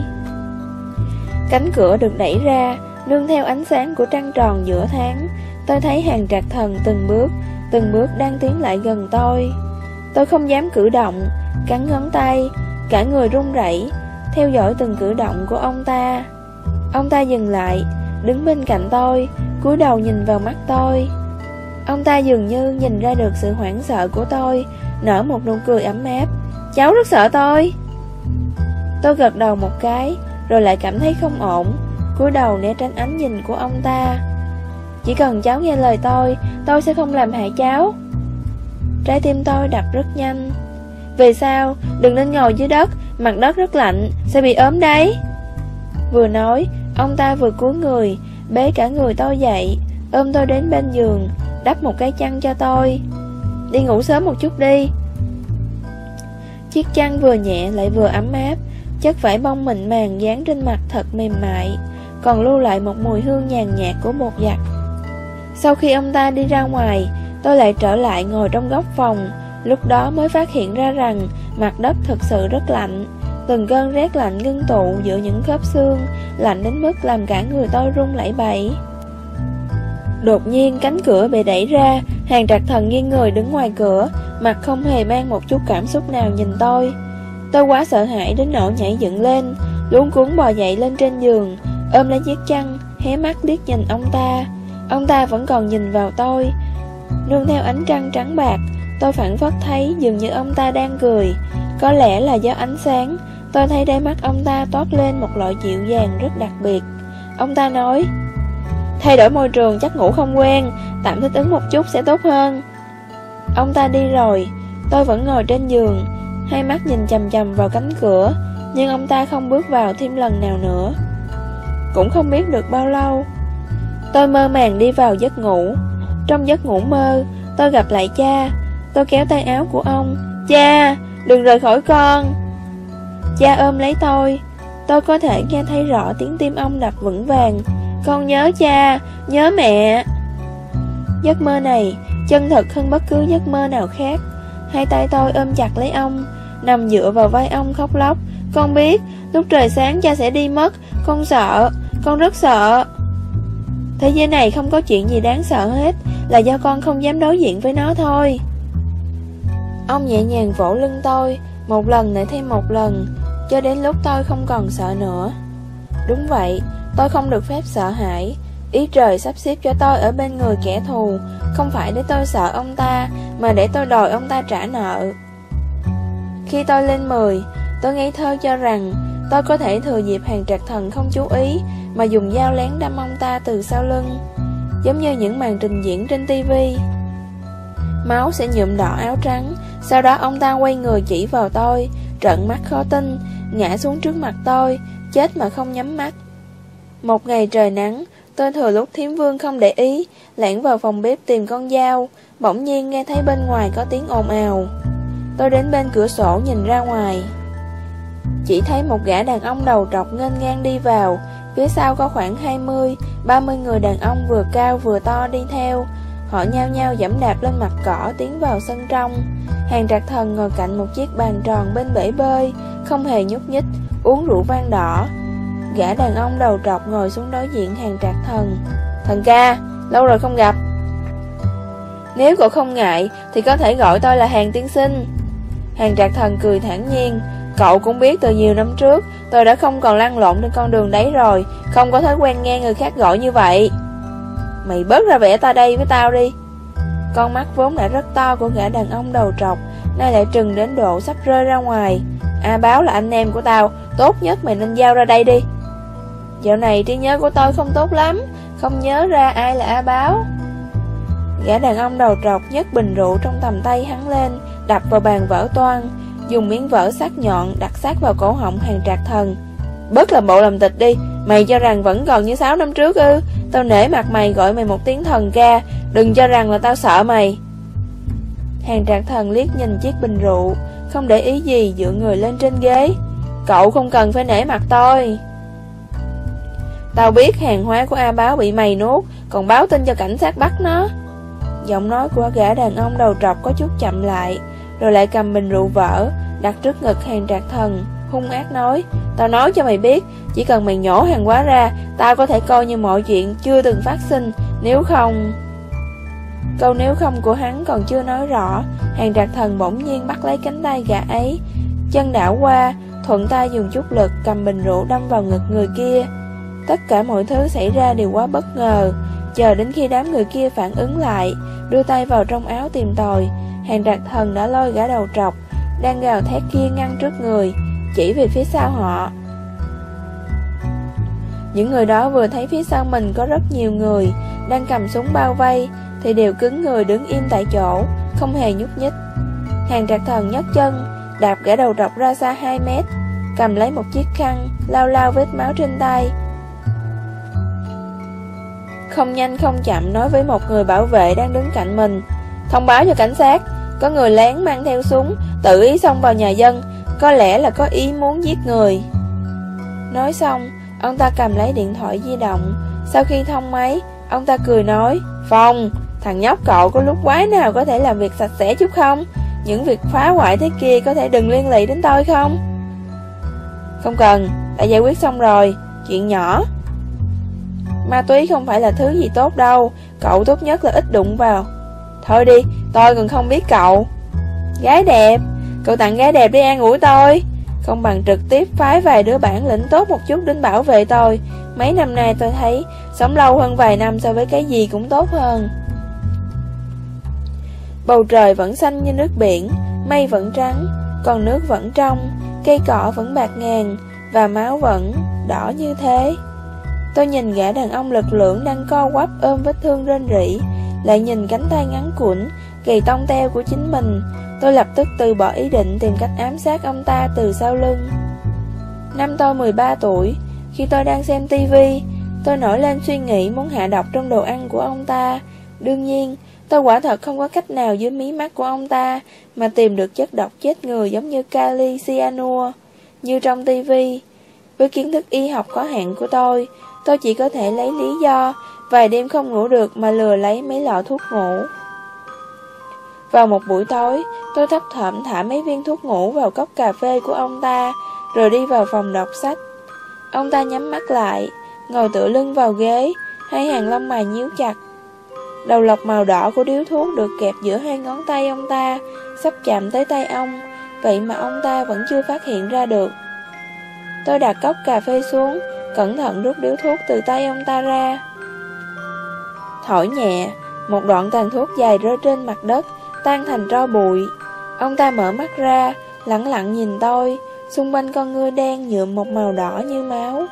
Cánh cửa được đẩy ra, nương theo ánh sáng của trăng tròn giữa tháng, tôi thấy hàng trạc thần từng bước, từng bước đang tiến lại gần tôi. Tôi không dám cử động, cắn ngón tay, cả người run rẩy, theo dõi từng cử động của ông ta. Ông ta dừng lại, đứng bên cạnh tôi, cúi đầu nhìn vào mắt tôi. Ông ta dường như nhìn ra được sự hoảng sợ của tôi, nở một nụ cười ấm áp. Cháu rất sợ tôi. Tôi gật đầu một cái, rồi lại cảm thấy không ổn, cúi đầu né tránh ánh nhìn của ông ta. Chỉ cần cháu nghe lời tôi, tôi sẽ không làm hại cháu. Trái tim tôi đập rất nhanh về sao? Đừng nên ngồi dưới đất, mặt đất rất lạnh, sẽ bị ốm đấy. Vừa nói, ông ta vừa cúi người, bế cả người tôi dậy, ôm tôi đến bên giường, đắp một cái chăn cho tôi. Đi ngủ sớm một chút đi. Chiếc chăn vừa nhẹ lại vừa ấm áp, chất vải bông mịn màng dán trên mặt thật mềm mại, còn lưu lại một mùi hương nhàn nhạt của bột giặt. Sau khi ông ta đi ra ngoài, tôi lại trở lại ngồi trong góc phòng, lúc đó mới phát hiện ra rằng mặt đất thực sự rất lạnh. Từng cơn rét lạnh ngưng tụ giữa những khớp xương, lạnh đến mức làm cả người tôi run lẩy bẩy. Đột nhiên cánh cửa bị đẩy ra, hàng trạc thần nghiêng người đứng ngoài cửa, mặt không hề mang một chút cảm xúc nào nhìn tôi. Tôi quá sợ hãi đến nỗi nhảy dựng lên, luống cuốn bò dậy lên trên giường, ôm lấy chiếc chăn, hé mắt liếc nhìn ông ta. Ông ta vẫn còn nhìn vào tôi, nương theo ánh trăng trắng bạc, tôi phản phất thấy dường như ông ta đang cười. Có lẽ là do ánh sáng, tôi thấy đôi mắt ông ta toát lên một loại dịu dàng rất đặc biệt. Ông ta nói, Thay đổi môi trường chắc ngủ không quen Tạm thích ứng một chút sẽ tốt hơn Ông ta đi rồi Tôi vẫn ngồi trên giường Hai mắt nhìn chầm chầm vào cánh cửa Nhưng ông ta không bước vào thêm lần nào nữa Cũng không biết được bao lâu Tôi mơ màng đi vào giấc ngủ Trong giấc ngủ mơ Tôi gặp lại cha Tôi kéo tay áo của ông. Cha, đừng rời khỏi con. Cha ôm lấy tôi. Tôi có thể nghe thấy rõ tiếng tim ông đập vững vàng. Con nhớ cha, nhớ mẹ. Giấc mơ này chân thật hơn bất cứ giấc mơ nào khác. Hai tay tôi ôm chặt lấy ông Nằm dựa vào vai ông khóc lóc. Con biết lúc trời sáng cha sẽ đi mất. Con sợ, con rất sợ. Thế giới này không có chuyện gì đáng sợ hết Là do con không dám đối diện với nó thôi. Ông nhẹ nhàng vỗ lưng tôi, Một lần lại thêm một lần, Cho đến lúc tôi không còn sợ nữa. Đúng vậy, Tôi không được phép sợ hãi. Ý trời sắp xếp cho tôi ở bên người kẻ thù, Không phải để tôi sợ ông ta, Mà để tôi đòi ông ta trả nợ. Khi tôi lên 10 Tôi ngây thơ cho rằng Tôi có thể thừa dịp hàng trạc thần không chú ý, Mà dùng dao lén đâm ông ta từ sau lưng, Giống như những màn trình diễn trên tivi Máu sẽ nhuộm đỏ áo trắng sau đó ông ta quay người chỉ vào tôi Trận mắt khó tin Ngã xuống trước mặt tôi Chết mà không nhắm mắt một ngày trời nắng, tôi thừa lúc thiếm vương không để ý, lẻn vào phòng bếp tìm con dao, bỗng nhiên nghe thấy bên ngoài có tiếng ồn ào. Tôi đến bên cửa sổ nhìn ra ngoài. Chỉ thấy một gã đàn ông đầu trọc nghênh ngang đi vào, phía sau có khoảng 20, 30 người đàn ông vừa cao vừa to đi theo. Họ nhao nhao dẫm đạp lên mặt cỏ tiến vào sân trong. Hàng trạc thần ngồi cạnh một chiếc bàn tròn bên bể bơi, không hề nhúc nhích, uống rượu vang đỏ, Gã đàn ông đầu trọc ngồi xuống đối diện hàng trạc thần. Thần ca, lâu rồi không gặp. Nếu cậu không ngại Thì có thể gọi tôi là hàng tiên sinh. Hàng trạc thần cười thản nhiên. Cậu cũng biết từ nhiều năm trước Tôi đã không còn lăn lộn trên con đường đấy rồi Không có thói quen nghe người khác gọi như vậy. Mày bớt ra vẻ ta đây với tao đi. Con mắt vốn đã rất to của gã đàn ông đầu trọc, Nay lại trừng đến độ sắp rơi ra ngoài. A báo là anh em của tao, Tốt nhất mày nên giao ra đây đi. Dạo này trí nhớ của tôi không tốt lắm, Không nhớ ra ai là A báo. Gã đàn ông đầu trọc nhấc bình rượu trong tầm tay hắn lên, Đập vào bàn vỡ toan Dùng miếng vỡ sắc nhọn đặt sát vào cổ họng hàng trạc thần. Bớt làm bộ làm tịch đi. Mày cho rằng vẫn còn như 6 năm trước ư? Tao nể mặt mày gọi mày một tiếng thần ca. Đừng cho rằng là tao sợ mày. Hàng trạc thần liếc nhìn chiếc bình rượu. Không để ý gì, dựa người lên trên ghế. Cậu không cần phải nể mặt tôi. Tao biết hàng hóa của A báo bị mày nuốt, Còn báo tin cho cảnh sát bắt nó. Giọng nói của gã đàn ông đầu trọc có chút chậm lại, Rồi lại cầm bình rượu vỡ, Đặt trước ngực hàng trạc thần. Hung ác nói. Tao nói cho mày biết, Chỉ cần mày nhổ hàng hóa ra, Tao có thể coi như mọi chuyện chưa từng phát sinh. Nếu không... Câu nếu không của hắn còn chưa nói rõ. Hàng trạc thần bỗng nhiên bắt lấy cánh tay gã ấy. Chân đảo qua, Thuận tay dùng chút lực cầm bình rượu đâm vào ngực người kia. Tất cả mọi thứ xảy ra đều quá bất ngờ. Chờ đến khi đám người kia phản ứng lại, Đưa tay vào trong áo tìm tòi, Hàng trạc thần đã lôi gã đầu trọc, Đang gào thét kia ngăn trước người. Chỉ về phía sau họ. Những người đó vừa thấy phía sau mình có rất nhiều người Đang cầm súng bao vây, Thì đều cứng người đứng im tại chỗ, Không hề nhúc nhích. Hàng trạc thần nhấc chân, Đạp gã đầu trọc ra xa 2 mét, Cầm lấy một chiếc khăn Lao lao vết máu trên tay. Không nhanh không chậm nói với một người bảo vệ đang đứng cạnh mình, Thông báo cho cảnh sát, Có người lén mang theo súng, Tự ý xông vào nhà dân có lẽ là có ý muốn giết người Nói xong Ông ta cầm lấy điện thoại di động Sau khi thông máy Ông ta cười nói Phong, thằng nhóc cậu có lúc quái nào có thể làm việc sạch sẽ chút không những việc phá hoại thế kia có thể đừng liên lụy đến tôi không? Không cần, đã giải quyết xong rồi, chuyện nhỏ. Ma túy không phải là thứ gì tốt đâu, cậu tốt nhất là ít đụng vào. Thôi đi, tôi còn không biết cậu. Gái đẹp, cậu tặng gái đẹp đi an ủi tôi. Không bằng trực tiếp phái vài đứa bản lĩnh tốt một chút đến bảo vệ tôi. Mấy năm nay tôi thấy sống lâu hơn vài năm so với cái gì cũng tốt hơn. Bầu trời vẫn xanh như nước biển, mây vẫn trắng, còn nước vẫn trong, cây cỏ vẫn bạc ngàn, và máu vẫn đỏ như thế. Tôi nhìn gã đàn ông lực lưỡng đang co quắp ôm vết thương rên rỉ, lại nhìn cánh tay ngắn cuộn, kỳ tông teo của chính mình. Tôi lập tức từ bỏ ý định tìm cách ám sát ông ta từ sau lưng. Năm tôi 13 tuổi, khi tôi đang xem tivi, tôi nổi lên suy nghĩ muốn hạ độc trong đồ ăn của ông ta. Đương nhiên, Tôi quả thật không có cách nào dưới mí mắt của ông ta mà tìm được chất độc chết người giống như kali cyanua, như trong tivi. Với kiến thức y học có hạn của tôi, tôi chỉ có thể lấy lý do vài đêm không ngủ được mà lừa lấy mấy lọ thuốc ngủ. Vào một buổi tối, tôi thấp thỏm thả mấy viên thuốc ngủ vào cốc cà phê của ông ta, rồi đi vào phòng đọc sách. Ông ta nhắm mắt lại, ngồi tựa lưng vào ghế, hai hàng lông mày nhíu chặt, Đầu lọc màu đỏ của điếu thuốc được kẹp giữa hai ngón tay ông ta, sắp chạm tới tay ông, vậy mà ông ta vẫn chưa phát hiện ra được. Tôi đặt cốc cà phê xuống, cẩn thận rút điếu thuốc từ tay ông ta ra. Thổi nhẹ, một đoạn tàn thuốc dài rơi trên mặt đất, tan thành tro bụi. Ông ta mở mắt ra, lặng lặng nhìn tôi, xung quanh con ngươi đen nhuộm một màu đỏ như máu.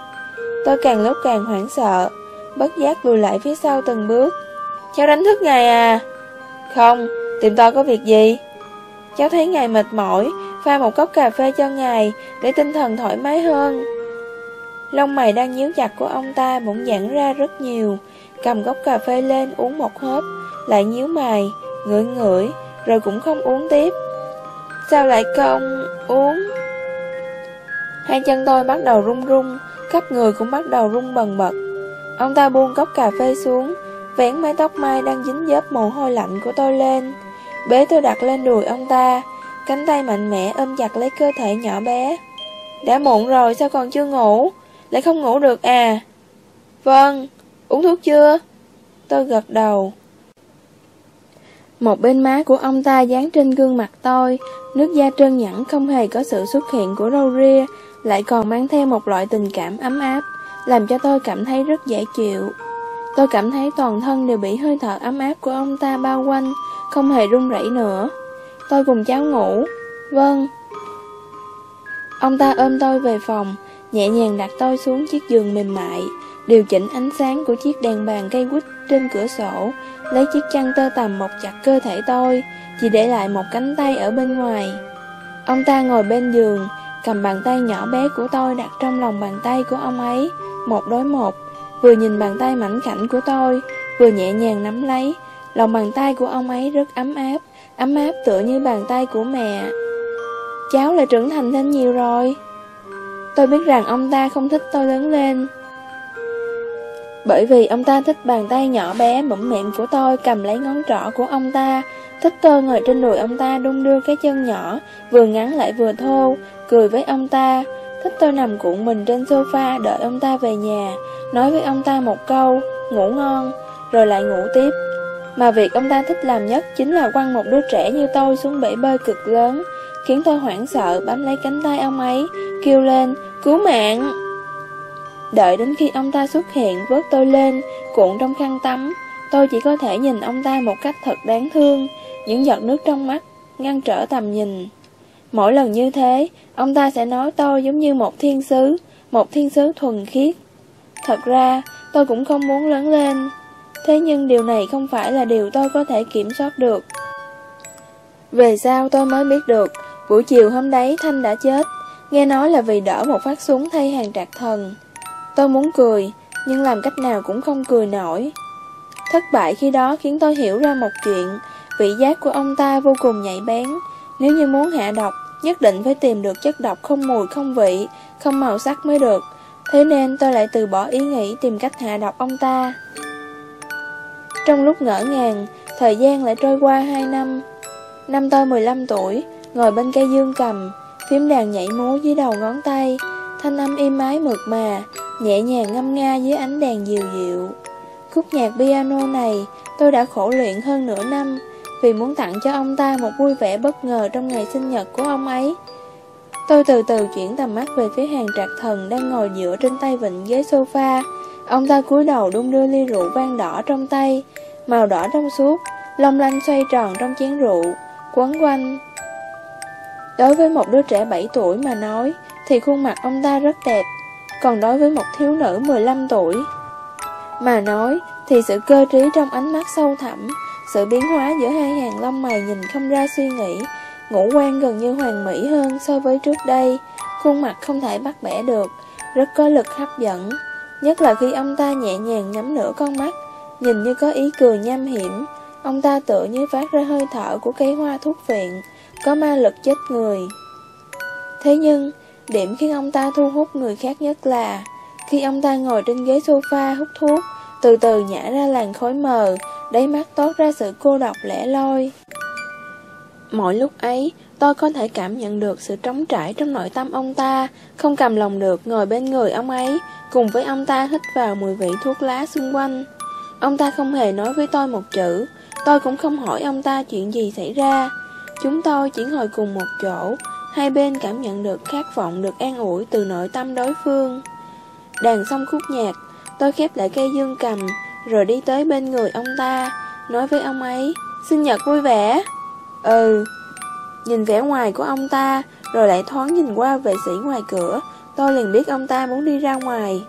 Tôi càng lúc càng hoảng sợ, bất giác lùi lại phía sau từng bước. Cháu đánh thức ngài à Không, tìm tôi có việc gì Cháu thấy ngài mệt mỏi Pha một cốc cà phê cho ngài Để tinh thần thoải mái hơn Lông mày đang nhíu chặt của ông ta Bỗng giãn ra rất nhiều Cầm cốc cà phê lên uống một hớp Lại nhíu mày Ngửi ngửi rồi cũng không uống tiếp. Sao lại không uống? Hai chân tôi bắt đầu run run, Khắp người cũng bắt đầu run bần bật. Ông ta buông cốc cà phê xuống, Vén mái tóc mai đang dính dớp mồ hôi lạnh của tôi lên. Bế tôi đặt lên đùi ông ta, Cánh tay mạnh mẽ ôm chặt lấy cơ thể nhỏ bé. Đã muộn rồi, sao còn chưa ngủ? Lại không ngủ được à? Vâng Uống thuốc chưa? Tôi gật đầu. Một bên má của ông ta dán trên gương mặt tôi, nước da trơn nhẵn không hề có sự xuất hiện của râu ria, lại còn mang theo một loại tình cảm ấm áp, làm cho tôi cảm thấy rất dễ chịu. Tôi cảm thấy toàn thân đều bị hơi thở ấm áp của ông ta bao quanh, không hề run rẩy nữa. Tôi cùng cháu ngủ. Vâng. Ông ta ôm tôi về phòng, nhẹ nhàng đặt tôi xuống chiếc giường mềm mại, điều chỉnh ánh sáng của chiếc đèn bàn cây quýt trên cửa sổ, lấy chiếc chăn tơ tầm mọc chặt cơ thể tôi, chỉ để lại một cánh tay ở bên ngoài. Ông ta ngồi bên giường, cầm bàn tay nhỏ bé của tôi đặt trong lòng bàn tay của ông ấy, một đối một, vừa nhìn bàn tay mảnh khảnh của tôi, vừa nhẹ nhàng nắm lấy. Lòng bàn tay của ông ấy rất ấm áp, ấm áp tựa như bàn tay của mẹ. Cháu là trưởng thành thêm nhiều rồi. Tôi biết rằng ông ta không thích tôi lớn lên. Bởi vì ông ta thích bàn tay nhỏ bé mẫm mẹm của tôi cầm lấy ngón trỏ của ông ta, thích tôi ngồi trên đùi ông ta đung đưa cái chân nhỏ, vừa ngắn lại vừa thô, cười với ông ta, thích tôi nằm cuộn mình trên sofa đợi ông ta về nhà, nói với ông ta một câu, ngủ ngon, rồi lại ngủ tiếp. Mà việc ông ta thích làm nhất chính là quăng một đứa trẻ như tôi xuống bể bơi cực lớn, khiến tôi hoảng sợ bám lấy cánh tay ông ấy, kêu lên, cứu mạng. Đợi đến khi ông ta xuất hiện vớt tôi lên, cuộn trong khăn tắm, tôi chỉ có thể nhìn ông ta một cách thật đáng thương, những giọt nước trong mắt, ngăn trở tầm nhìn. Mỗi lần như thế, ông ta sẽ nói tôi giống như một thiên sứ, một thiên sứ thuần khiết. Thật ra, tôi cũng không muốn lớn lên. Thế nhưng điều này không phải là điều tôi có thể kiểm soát được. Về sau tôi mới biết được, buổi chiều hôm đấy Thanh đã chết, nghe nói là vì đỡ một phát súng thay hàng trạc thần. Tôi muốn cười, nhưng làm cách nào cũng không cười nổi. Thất bại khi đó khiến tôi hiểu ra một chuyện, vị giác của ông ta vô cùng nhạy bén. Nếu như muốn hạ độc, nhất định phải tìm được chất độc không mùi không vị, không màu sắc mới được. Thế nên tôi lại từ bỏ ý nghĩ tìm cách hạ độc ông ta. Trong lúc ngỡ ngàng, thời gian lại trôi qua 2 năm. Năm tôi 15 tuổi, ngồi bên cây dương cầm, phím đàn nhảy múa dưới đầu ngón tay, thanh âm êm ái mượt mà, nhẹ nhàng ngâm nga dưới ánh đèn dịu dịu. Khúc nhạc piano này tôi đã khổ luyện hơn nửa năm vì muốn tặng cho ông ta một vui vẻ bất ngờ trong ngày sinh nhật của ông ấy. Tôi từ từ chuyển tầm mắt về phía hàng trạc thần đang ngồi dựa trên tay vịnh ghế sofa. Ông ta cúi đầu đung đưa ly rượu vang đỏ trong tay, màu đỏ trong suốt, long lanh xoay tròn trong chén rượu, quấn quanh. Đối với một đứa trẻ 7 tuổi mà nói, thì khuôn mặt ông ta rất đẹp, còn đối với một thiếu nữ 15 tuổi mà nói thì sự cơ trí trong ánh mắt sâu thẳm, sự biến hóa giữa hai hàng lông mày nhìn không ra suy nghĩ, ngũ quan gần như hoàn mỹ hơn so với trước đây, khuôn mặt không thể bắt bẻ được, rất có lực hấp dẫn, nhất là khi ông ta nhẹ nhàng nhắm nửa con mắt, nhìn như có ý cười nham hiểm, ông ta tựa như phát ra hơi thở của cây hoa thuốc viện, có ma lực chết người. Thế nhưng, Điểm khiến ông ta thu hút người khác nhất là Khi ông ta ngồi trên ghế sofa hút thuốc, Từ từ nhả ra làn khói mờ, Đáy mắt toát ra sự cô độc lẻ loi. Mỗi lúc ấy, Tôi có thể cảm nhận được sự trống trải trong nội tâm ông ta, Không cầm lòng được ngồi bên người ông ấy, Cùng với ông ta hít vào mùi vị thuốc lá xung quanh. Ông ta không hề nói với tôi một chữ, Tôi cũng không hỏi ông ta chuyện gì xảy ra. Chúng tôi chỉ ngồi cùng một chỗ Hai bên cảm nhận được khát vọng được an ủi từ nội tâm đối phương. Đàn xong khúc nhạc, Tôi khép lại cây dương cầm, Rồi đi tới bên người ông ta, Nói với ông ấy, Sinh nhật vui vẻ. Ừ Nhìn vẻ ngoài của ông ta, Rồi lại thoáng nhìn qua vệ sĩ ngoài cửa, Tôi liền biết ông ta muốn đi ra ngoài.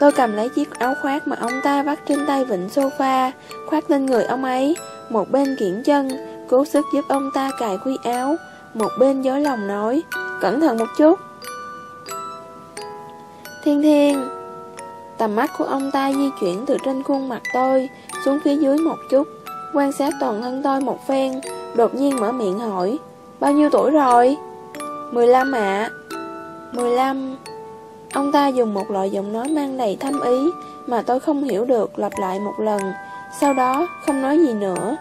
Tôi cầm lấy chiếc áo khoác mà ông ta vắt trên tay vịnh sofa, Khoác lên người ông ấy, Một bên kiển chân, Cố sức giúp ông ta cài quy áo một bên dối lòng nói. Cẩn thận một chút. Thiên thiên, Tầm mắt của ông ta di chuyển từ trên khuôn mặt tôi Xuống phía dưới một chút, Quan sát toàn thân tôi một phen, Đột nhiên mở miệng hỏi, Bao nhiêu tuổi rồi? 15 ạ. À. 15 Ông ta dùng một loại giọng nói mang đầy thâm ý Mà tôi không hiểu được lặp lại một lần, Sau đó không nói gì nữa.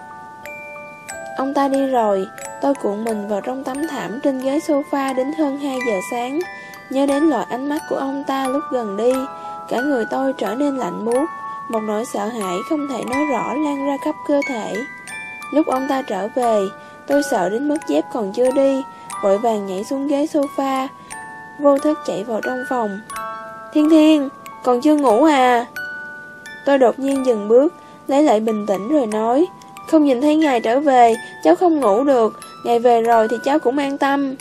Ông ta đi rồi. Tôi cuộn mình vào trong tấm thảm trên ghế sofa đến hơn 2 giờ sáng. Nhớ đến loại ánh mắt của ông ta lúc gần đi. Cả người tôi trở nên lạnh buốt. Một nỗi sợ hãi không thể nói rõ lan ra khắp cơ thể. Lúc ông ta trở về, tôi sợ đến mất dép còn chưa đi, vội vàng nhảy xuống ghế sofa, vô thức chạy vào trong phòng. Thiên Thiên, còn chưa ngủ à? Tôi đột nhiên dừng bước, lấy lại bình tĩnh rồi nói, không nhìn thấy ngài trở về, cháu không ngủ được, ngài về rồi thì cháu cũng an tâm.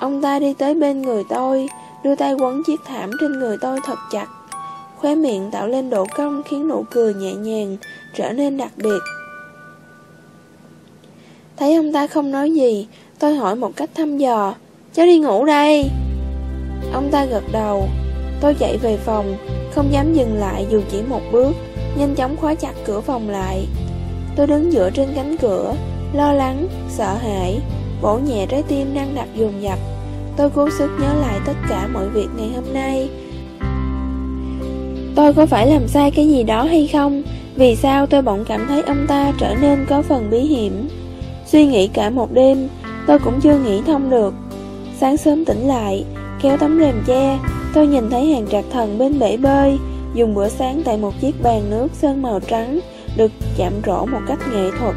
Ông ta đi tới bên người tôi, đưa tay quấn chiếc thảm trên người tôi thật chặt. Khóe miệng tạo lên độ cong khiến nụ cười nhẹ nhàng, trở nên đặc biệt. Thấy ông ta không nói gì, tôi hỏi một cách thăm dò, cháu đi ngủ đây. Ông ta gật đầu, tôi chạy về phòng, không dám dừng lại dù chỉ một bước, nhanh chóng khóa chặt cửa phòng lại. Tôi đứng dựa trên cánh cửa, lo lắng, sợ hãi, vỗ nhẹ trái tim đang đập dồn dập. Tôi cố sức nhớ lại tất cả mọi việc ngày hôm nay. Tôi có phải làm sai cái gì đó hay không? Vì sao tôi bỗng cảm thấy ông ta trở nên có phần bí hiểm? Suy nghĩ cả một đêm, tôi cũng chưa nghĩ thông được. Sáng sớm tỉnh lại, kéo tấm rèm che, tôi nhìn thấy hàng trạc thần bên bể bơi, dùng bữa sáng tại một chiếc bàn nước sơn màu trắng, được chạm rỗ một cách nghệ thuật.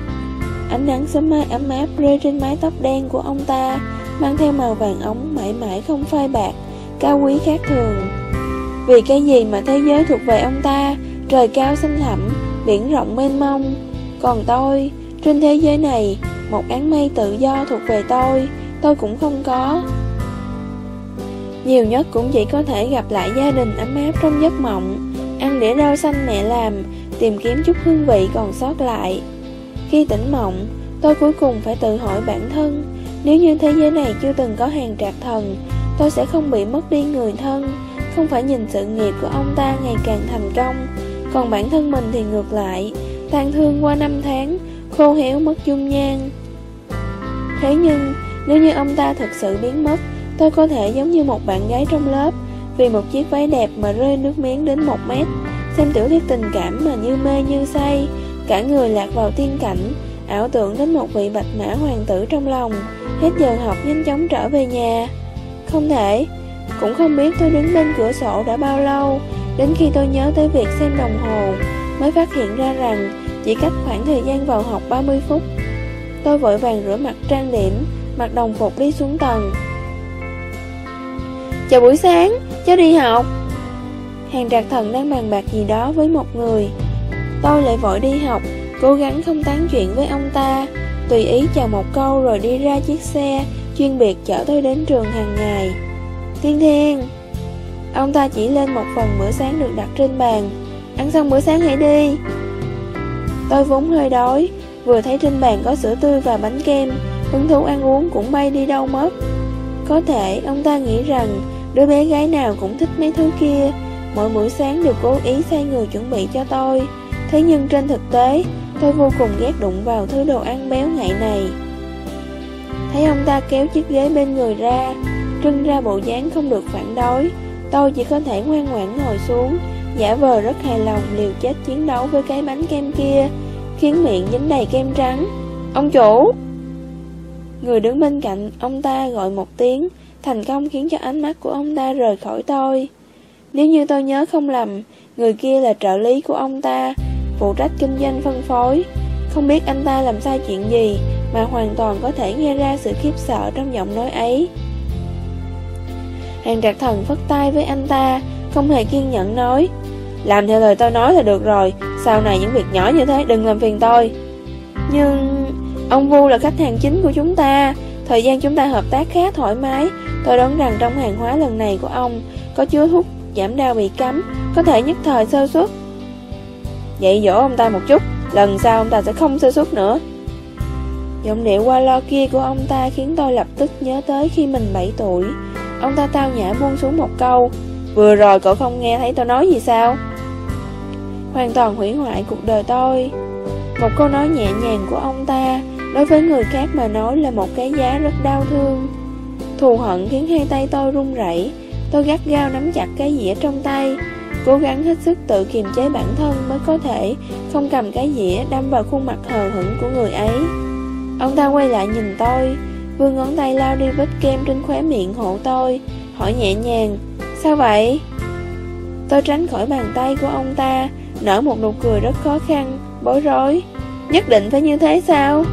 Ánh nắng sớm mai ấm áp rơi trên mái tóc đen của ông ta, mang theo màu vàng ống mãi mãi không phai bạc, cao quý khác thường. Vì cái gì mà thế giới thuộc về ông ta, trời cao xanh thẳm, biển rộng mênh mông. Còn tôi, trên thế giới này, một án mây tự do thuộc về tôi, tôi cũng không có. Nhiều nhất cũng chỉ có thể gặp lại gia đình ấm áp trong giấc mộng, ăn đĩa rau xanh mẹ làm, tìm kiếm chút hương vị còn sót lại. Khi tỉnh mộng, tôi cuối cùng phải tự hỏi bản thân, nếu như thế giới này chưa từng có hàng trạc thần, tôi sẽ không bị mất đi người thân, không phải nhìn sự nghiệp của ông ta ngày càng thành công, còn bản thân mình thì ngược lại, tàn thương qua năm tháng, khô héo mất dung nhan. Thế nhưng, nếu như ông ta thực sự biến mất, tôi có thể giống như một bạn gái trong lớp, vì một chiếc váy đẹp mà rơi nước miếng đến một mét, xem tiểu thuyết tình cảm mà như mê như say, cả người lạc vào tiên cảnh, ảo tưởng đến một vị bạch mã hoàng tử trong lòng, hết giờ học nhanh chóng trở về nhà. Không thể, cũng không biết tôi đứng bên cửa sổ đã bao lâu, đến khi tôi nhớ tới việc xem đồng hồ, mới phát hiện ra rằng chỉ cách khoảng thời gian vào học 30 phút. Tôi vội vàng rửa mặt trang điểm, mặc đồng phục đi xuống tầng. Chào buổi sáng, cháu đi học. Hàng trạc thần đang bàn bạc gì đó với một người. Tôi lại vội đi học, cố gắng không tán chuyện với ông ta, tùy ý chào một câu rồi đi ra chiếc xe chuyên biệt chở tôi đến trường hàng ngày. Thiên Thiên! Ông ta chỉ lên một phần bữa sáng được đặt trên bàn. Ăn xong bữa sáng hãy đi. Tôi vốn hơi đói Vừa thấy trên bàn có sữa tươi và bánh kem Hứng thú ăn uống cũng bay đi đâu mất. Có thể ông ta nghĩ rằng Đứa bé gái nào cũng thích mấy thứ kia Mỗi buổi sáng đều cố ý sai người chuẩn bị cho tôi. Thế nhưng trên thực tế, Tôi vô cùng ghét đụng vào thứ đồ ăn béo ngậy này. Thấy ông ta kéo chiếc ghế bên người ra, Trưng ra bộ dáng không được phản đối, Tôi chỉ có thể ngoan ngoãn ngồi xuống, Giả vờ rất hài lòng liều chết chiến đấu với cái bánh kem kia, Khiến miệng dính đầy kem trắng. Ông chủ! Người đứng bên cạnh ông ta gọi một tiếng, Thành công khiến cho ánh mắt của ông ta rời khỏi tôi. Nếu như tôi nhớ không lầm, Người kia là trợ lý của ông ta, Phụ trách kinh doanh phân phối. Không biết anh ta làm sai chuyện gì Mà hoàn toàn có thể nghe ra sự khiếp sợ trong giọng nói ấy. Hàng trạc thần phất tay với anh ta, Không hề kiên nhẫn nói, Làm theo lời tôi nói là được rồi, Sau này những việc nhỏ như thế đừng làm phiền tôi. Nhưng Ông Vu là khách hàng chính của chúng ta, Thời gian chúng ta hợp tác khá thoải mái. Tôi đoán rằng trong hàng hóa lần này của ông Có chứa thuốc giảm đau bị cấm, Có thể nhất thời sơ suất. Dạy dỗ ông ta một chút, Lần sau ông ta sẽ không sơ suất nữa. Giọng điệu qua lo kia của ông ta khiến tôi lập tức nhớ tới khi mình 7 tuổi. Ông ta tao nhã buông xuống một câu, Vừa rồi cậu không nghe thấy tôi nói gì sao? Hoàn toàn hủy hoại cuộc đời tôi. Một câu nói nhẹ nhàng của ông ta Đối với người khác mà nói là một cái giá rất đau thương. Thù hận khiến hai tay tôi run rẩy. Tôi gắt gao nắm chặt cái dĩa trong tay, Cố gắng hết sức tự kiềm chế bản thân mới có thể Không cầm cái dĩa đâm vào khuôn mặt hờ hững của người ấy Ông ta quay lại nhìn tôi Vương ngón tay lao đi vết kem trên khóe miệng hộ tôi, Hỏi nhẹ nhàng, Sao vậy? Tôi tránh khỏi bàn tay của ông ta, Nở một nụ cười rất khó khăn, Bối rối, Nhất định phải như thế sao?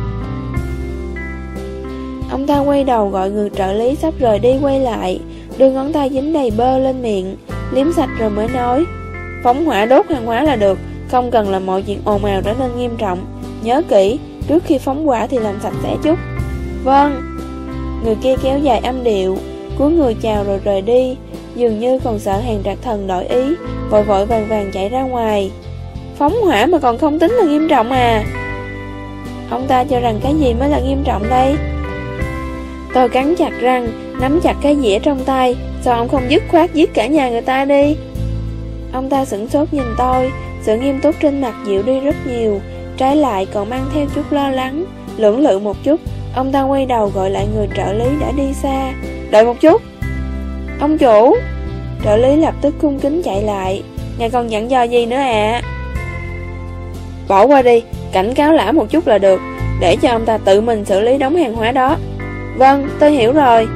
Ông ta quay đầu gọi người trợ lý sắp rời đi quay lại Đưa ngón tay dính đầy bơ lên miệng, Liếm sạch rồi mới nói, Phóng hỏa đốt hàng hóa là được, Không cần làm mọi chuyện ồn ào trở nên nghiêm trọng. Nhớ kỹ, Trước khi phóng hỏa thì làm sạch sẽ chút. Vâng. Người kia kéo dài âm điệu, Cuối người chào rồi rời đi, Dường như còn sợ hàng trạc thần đổi ý, Vội vội vàng vàng chạy ra ngoài. Phóng hỏa mà còn không tính là nghiêm trọng à? Ông ta cho rằng cái gì mới là nghiêm trọng đây? Tôi cắn chặt răng Nắm chặt cái dĩa trong tay. Sao ông không dứt khoát giết cả nhà người ta đi? Ông ta sửng sốt nhìn tôi. Sự nghiêm túc trên mặt dịu đi rất nhiều. Trái lại còn mang theo chút lo lắng. Lưỡng lự một chút, Ông ta quay đầu gọi lại người trợ lý đã đi xa. Đợi một chút. Ông chủ. Trợ lý lập tức cung kính chạy lại. Ngài còn dặn dò gì nữa ạ? À? Bỏ qua đi, Cảnh cáo lã một chút là được. Để cho ông ta tự mình xử lý đóng hàng hóa đó. Vâng tôi hiểu rồi.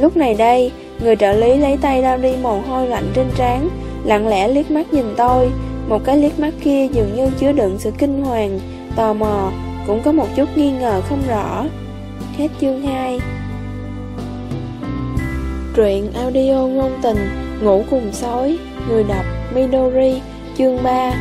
Lúc này đây, Người trợ lý lấy tay lau đi mồ hôi lạnh trên trán, Lặng lẽ liếc mắt nhìn tôi. Một cái liếc mắt kia dường như chứa đựng sự kinh hoàng, Tò mò, Cũng có một chút nghi ngờ không rõ. Hết chương 2 Truyện audio ngôn tình, Ngủ cùng sói, Người đọc Midori, Chương 3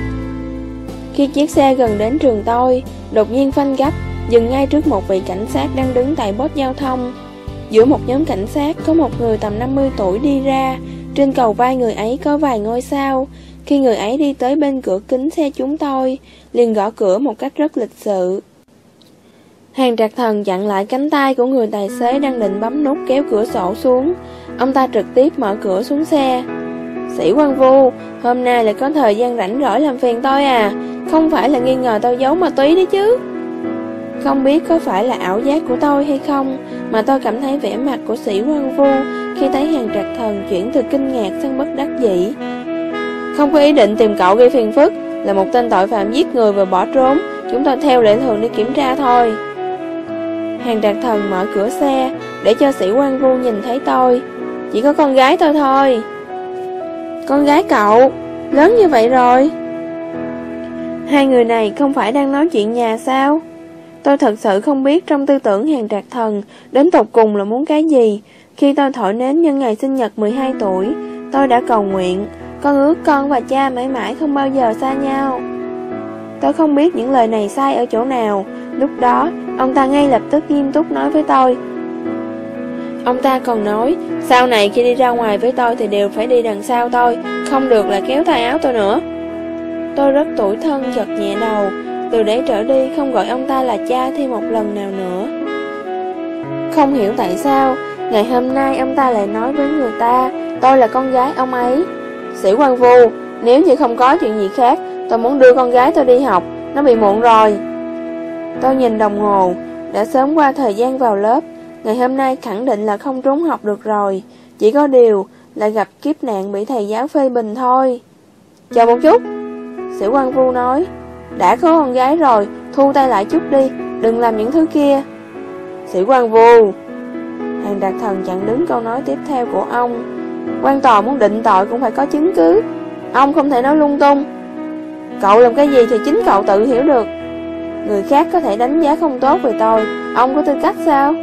Khi chiếc xe gần đến trường tôi, Đột nhiên phanh gấp, Dừng ngay trước một vị cảnh sát đang đứng tại bốt giao thông. Giữa một nhóm cảnh sát Có một người tầm 50 tuổi đi ra. Trên cầu vai người ấy có vài ngôi sao. Khi người ấy đi tới bên cửa kính xe chúng tôi liền gõ cửa một cách rất lịch sự. Hàng trạc thần chặn lại cánh tay của người tài xế đang định bấm nút kéo cửa sổ xuống. Ông ta trực tiếp mở cửa xuống xe. Sĩ Quang Vu, hôm nay lại có thời gian rảnh rỗi làm phiền tôi à. Không phải là nghi ngờ tôi giấu ma túy đấy chứ. Không biết có phải là ảo giác của tôi hay không, Mà tôi cảm thấy vẻ mặt của sĩ quan Vu Khi thấy hàng trạc thần chuyển từ kinh ngạc sang bất đắc dĩ. Không có ý định tìm cậu gây phiền phức, Là một tên tội phạm giết người và bỏ trốn, Chúng tôi theo lệ thường đi kiểm tra thôi. Hàng trạc thần mở cửa xe, Để cho sĩ quan vu nhìn thấy tôi. Chỉ có con gái tôi thôi. Con gái cậu, Lớn như vậy rồi. Hai người này không phải đang nói chuyện nhà sao? Tôi thật sự không biết trong tư tưởng hàng trạc thần Đến tột cùng là muốn cái gì. Khi tôi thổi nến nhân ngày sinh nhật 12 tuổi Tôi đã cầu nguyện Con ước con và cha mãi mãi không bao giờ xa nhau. Tôi không biết những lời này sai ở chỗ nào. Lúc đó, ông ta ngay lập tức nghiêm túc nói với tôi. Ông ta còn nói Sau này khi đi ra ngoài với tôi thì đều phải đi đằng sau tôi Không được là kéo tay áo tôi nữa. Tôi rất tủi thân chật nhẹ đầu. Từ đấy trở đi, không gọi ông ta là cha thêm một lần nào nữa. Không hiểu tại sao, Ngày hôm nay ông ta lại nói với người ta, Tôi là con gái ông ấy. Sĩ Quang Vu, Nếu như không có chuyện gì khác, Tôi muốn đưa con gái tôi đi học, Nó bị muộn rồi. Tôi nhìn đồng hồ, Đã sớm qua thời gian vào lớp. Ngày hôm nay khẳng định là không trốn học được rồi. Chỉ có điều là gặp kiếp nạn bị thầy giáo phê bình thôi. Chờ một chút, Sĩ quan Vu nói. Đã có con gái rồi, Thu tay lại chút đi, Đừng làm những thứ kia. Sĩ quan Vu. Hàng đặc thần chặn đứng câu nói tiếp theo của ông. Quan tòa muốn định tội cũng phải có chứng cứ. Ông không thể nói lung tung. Cậu làm cái gì thì chính cậu tự hiểu được. Người khác có thể đánh giá không tốt về tôi. Ông có tư cách sao?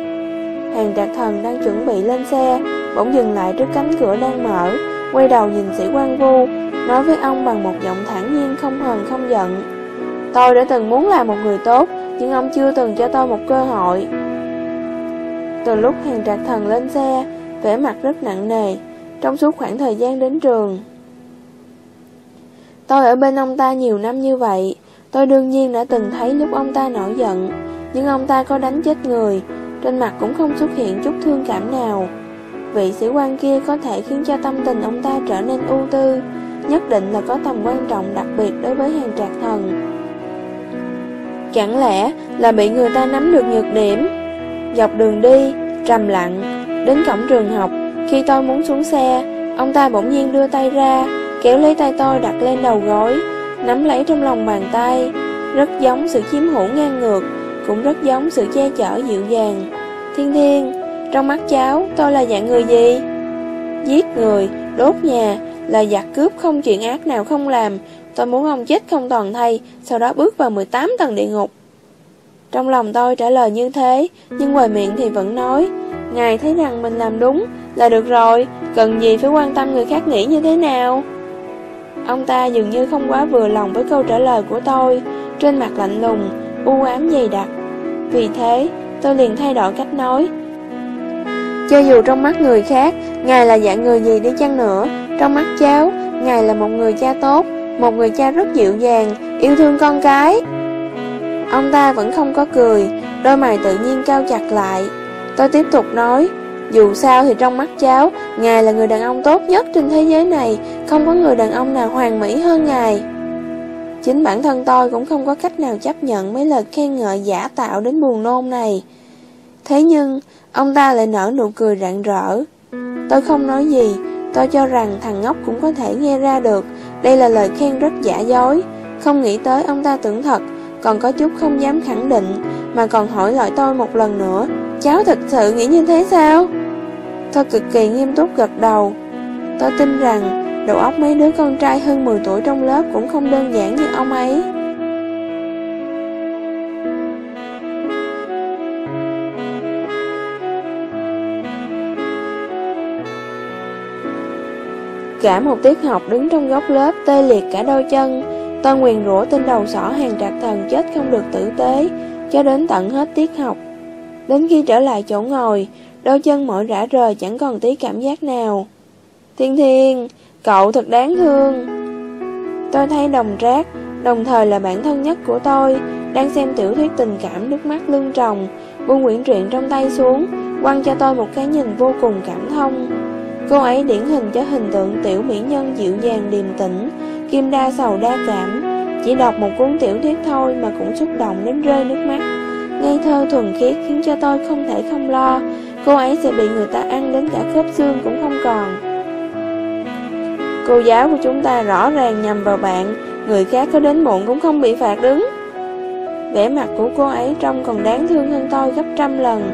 Hàng trạc thần đang chuẩn bị lên xe, Bỗng dừng lại trước cánh cửa đang mở. Quay đầu nhìn sĩ quan vu, Nói với ông bằng một giọng thản nhiên không hờn không giận. Tôi đã từng muốn làm một người tốt, Nhưng ông chưa từng cho tôi một cơ hội. Từ lúc hàng trạc thần lên xe, vẻ mặt rất nặng nề, Trong suốt khoảng thời gian đến trường. Tôi ở bên ông ta nhiều năm như vậy, Tôi đương nhiên đã từng thấy lúc ông ta nổi giận, Nhưng ông ta có đánh chết người, Trên mặt cũng không xuất hiện chút thương cảm nào. Vị sĩ quan kia có thể khiến cho tâm tình ông ta trở nên ưu tư, Nhất định là có tầm quan trọng đặc biệt đối với hàng trạc thần. Chẳng lẽ là bị người ta nắm được nhược điểm Dọc đường đi, trầm lặng Đến cổng trường học Khi tôi muốn xuống xe Ông ta bỗng nhiên đưa tay ra Kéo lấy tay tôi đặt lên đầu gối nắm lấy trong lòng bàn tay, rất giống sự chiếm hữu ngang ngược, cũng rất giống sự che chở dịu dàng. Thiên thiên, trong mắt cháu, tôi là dạng người gì? Giết người, đốt nhà, là giặc cướp không chuyện ác nào không làm, Tôi muốn ông chết không toàn thay, Sau đó bước vào 18 tầng địa ngục. Trong lòng tôi trả lời như thế, Nhưng ngoài miệng thì vẫn nói, Ngài thấy rằng mình làm đúng Là được rồi, Cần gì phải quan tâm người khác nghĩ như thế nào? Ông ta dường như không quá vừa lòng với câu trả lời của tôi, Trên mặt lạnh lùng, U ám dày đặc. Vì thế, tôi liền thay đổi cách nói, Cho dù trong mắt người khác, Ngài là dạng người gì đi chăng nữa, Trong mắt cháu, Ngài là một người cha tốt một người cha rất dịu dàng, Yêu thương con cái. Ông ta vẫn không có cười, Đôi mày tự nhiên cao chặt lại. Tôi tiếp tục nói, Dù sao thì trong mắt cháu, Ngài là người đàn ông tốt nhất trên thế giới này, Không có người đàn ông nào hoàn mỹ hơn Ngài. Chính bản thân tôi cũng không có cách nào chấp nhận mấy lời khen ngợi giả tạo đến buồn nôn này. Thế nhưng, Ông ta lại nở nụ cười rạng rỡ. Tôi không nói gì, Tôi cho rằng thằng ngốc cũng có thể nghe ra được đây là lời khen rất giả dối. Không nghĩ tới ông ta tưởng thật, Còn có chút không dám khẳng định, Mà còn hỏi lại tôi một lần nữa. Cháu thật sự nghĩ như thế sao? Tôi cực kỳ nghiêm túc gật đầu. Tôi tin rằng, Đầu óc mấy đứa con trai hơn 10 tuổi trong lớp Cũng không đơn giản như ông ấy. Cả một tiết học đứng trong góc lớp tê liệt cả đôi chân. Tôi nguyền rủa tên đầu sỏ hàng trạc thần chết không được tử tế, Cho đến tận hết tiết học. Đến khi trở lại chỗ ngồi, Đôi chân mỏi rã rời chẳng còn tí cảm giác nào. Thiên thiên, Cậu thật đáng thương. Tôi thấy đồng rác, Đồng thời là bản thân nhất của tôi, Đang xem tiểu thuyết tình cảm nước mắt lưng tròng, Buông quyển truyện trong tay xuống, Quăng cho tôi một cái nhìn vô cùng cảm thông. Cô ấy điển hình cho hình tượng tiểu mỹ nhân dịu dàng, điềm tĩnh, Kim đa sầu đa cảm. Chỉ đọc một cuốn tiểu thuyết thôi mà cũng xúc động đến rơi nước mắt. Ngây thơ thuần khiết khiến cho tôi không thể không lo. Cô ấy sẽ bị người ta ăn đến cả khớp xương cũng không còn. Cô giáo của chúng ta rõ ràng nhầm vào bạn. Người khác có đến muộn cũng không bị phạt đứng. Vẻ mặt của cô ấy trông còn đáng thương hơn tôi gấp trăm lần.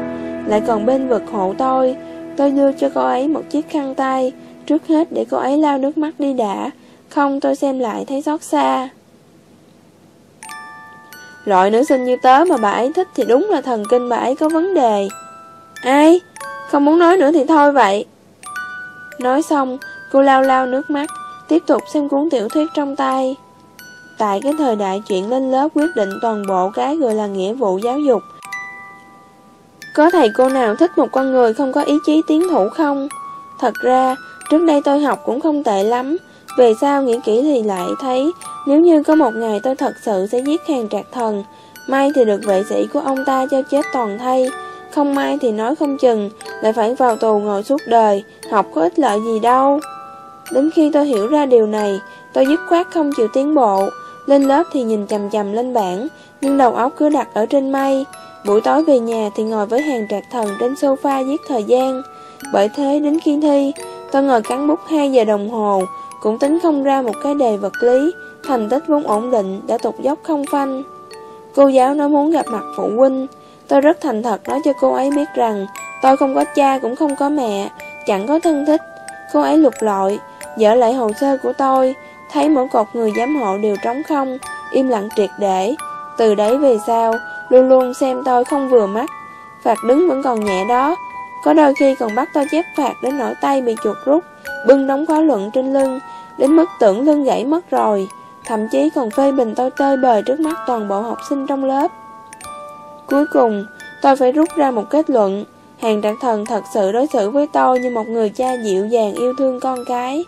Lại còn bên vực hộ tôi. Tôi đưa cho cô ấy một chiếc khăn tay, Trước hết để cô ấy lau nước mắt đi đã, Không tôi xem lại thấy xót xa. Loại nữ sinh như tớ mà bà ấy thích Thì đúng là thần kinh bà ấy có vấn đề. Ai? Không muốn nói nữa thì thôi vậy. Nói xong, Cô lau lau nước mắt, Tiếp tục xem cuốn tiểu thuyết trong tay. Tại cái thời đại chuyện lên lớp quyết định toàn bộ cái gọi là nghĩa vụ giáo dục có thầy cô nào thích một con người không có ý chí tiến thủ không? Thật ra, trước đây tôi học cũng không tệ lắm. Về sau nghĩ kỹ thì lại thấy, nếu như có một ngày tôi thật sự sẽ giết hàng trạc thần, may thì được vệ sĩ của ông ta cho chết toàn thay. Không may thì nói không chừng, lại phải vào tù ngồi suốt đời, học có ích lợi gì đâu. Đến khi tôi hiểu ra điều này, tôi dứt khoát không chịu tiến bộ. Lên lớp thì nhìn chầm chầm lên bảng, nhưng đầu óc cứ đặt ở trên mây. Buổi tối về nhà thì ngồi với hàng trạc thần trên sofa giết thời gian. Bởi thế đến khi thi, tôi ngồi cắn bút 2 giờ đồng hồ, cũng tính không ra một cái đề vật lý, thành tích vốn ổn định đã tụt dốc không phanh. Cô giáo nói muốn gặp mặt phụ huynh, tôi rất thành thật nói cho cô ấy biết rằng tôi không có cha cũng không có mẹ, chẳng có thân thích. Cô ấy lục lọi, dở lại hồ sơ của tôi, thấy mỗi cột người giám hộ đều trống không, im lặng triệt để. Từ đấy về sau, luôn luôn xem tôi không vừa mắt. Phạt đứng vẫn còn nhẹ đó, có đôi khi còn bắt tôi chép phạt đến nỗi tay bị chuột rút, bưng đóng khóa luận trên lưng, đến mức tưởng lưng gãy mất rồi, thậm chí còn phê bình tôi tơi bời trước mắt toàn bộ học sinh trong lớp. Cuối cùng, tôi phải rút ra một kết luận, hàng trạc thần thật sự đối xử với tôi như một người cha dịu dàng yêu thương con cái.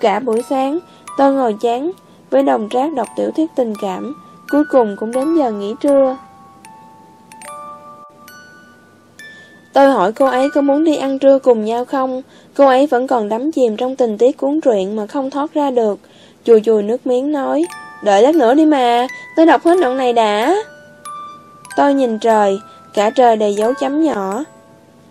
Cả buổi sáng, tôi ngồi chán, với đồng trác đọc tiểu thuyết tình cảm, Cuối cùng cũng đến giờ nghỉ trưa. Tôi hỏi cô ấy có muốn đi ăn trưa cùng nhau không? Cô ấy vẫn còn đắm chìm trong tình tiết cuốn truyện mà không thoát ra được. Chùi chùi nước miếng nói, Đợi lát nữa đi mà, Tôi đọc hết đoạn này đã. Tôi nhìn trời, Cả trời đầy dấu chấm nhỏ.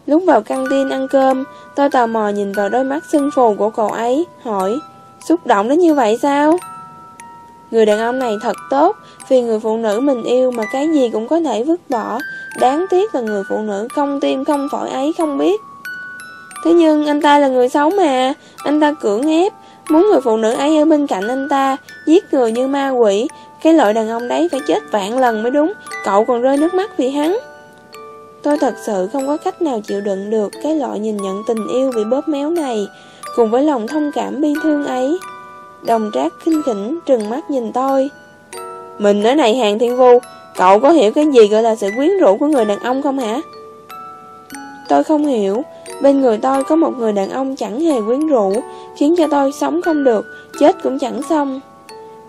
Lúc vào căng tin ăn cơm, Tôi tò mò nhìn vào đôi mắt xưng phù của cậu ấy, Hỏi, Xúc động đến như vậy sao? Người đàn ông này thật tốt vì người phụ nữ mình yêu mà cái gì cũng có thể vứt bỏ. Đáng tiếc là người phụ nữ không tim không phổi ấy, không biết. Thế nhưng anh ta là người xấu mà, Anh ta cưỡng ép. Muốn người phụ nữ ấy ở bên cạnh anh ta, Giết người như ma quỷ, Cái loại đàn ông đấy phải chết vạn lần mới đúng. Cậu còn rơi nước mắt vì hắn. Tôi thật sự không có cách nào chịu đựng được Cái loại nhìn nhận tình yêu bị bóp méo này, Cùng với lòng thông cảm bi thương ấy. Đồng trác khinh khỉnh, trừng mắt nhìn tôi. Mình ở này hàng thiên vu, Cậu có hiểu cái gì gọi là sự quyến rũ của người đàn ông không hả? Tôi không hiểu. Bên người tôi có một người đàn ông chẳng hề quyến rũ, Khiến cho tôi sống không được, Chết cũng chẳng xong.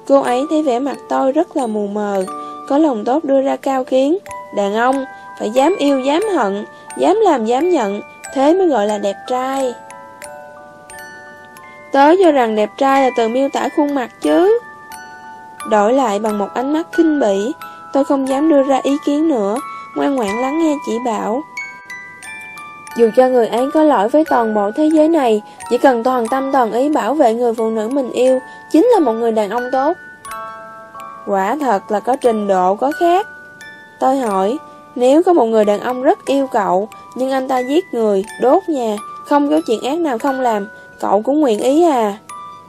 Cô ấy thấy vẻ mặt tôi rất là mù mờ, Có lòng tốt đưa ra cao kiến. Đàn ông, phải dám yêu, dám hận, Dám làm, dám nhận, Thế mới gọi là đẹp trai. Tớ cho rằng đẹp trai là từ miêu tả khuôn mặt chứ. Đổi lại bằng một ánh mắt khinh bỉ. Tôi không dám đưa ra ý kiến nữa. Ngoan ngoãn lắng nghe chỉ bảo. Dù cho người ấy có lỗi với toàn bộ thế giới này Chỉ cần toàn tâm toàn ý bảo vệ người phụ nữ mình yêu Chính là một người đàn ông tốt. Quả thật là có trình độ có khác. Tôi hỏi Nếu có một người đàn ông rất yêu cậu Nhưng anh ta giết người, đốt nhà Không có chuyện ác nào không làm Cậu cũng nguyện ý à?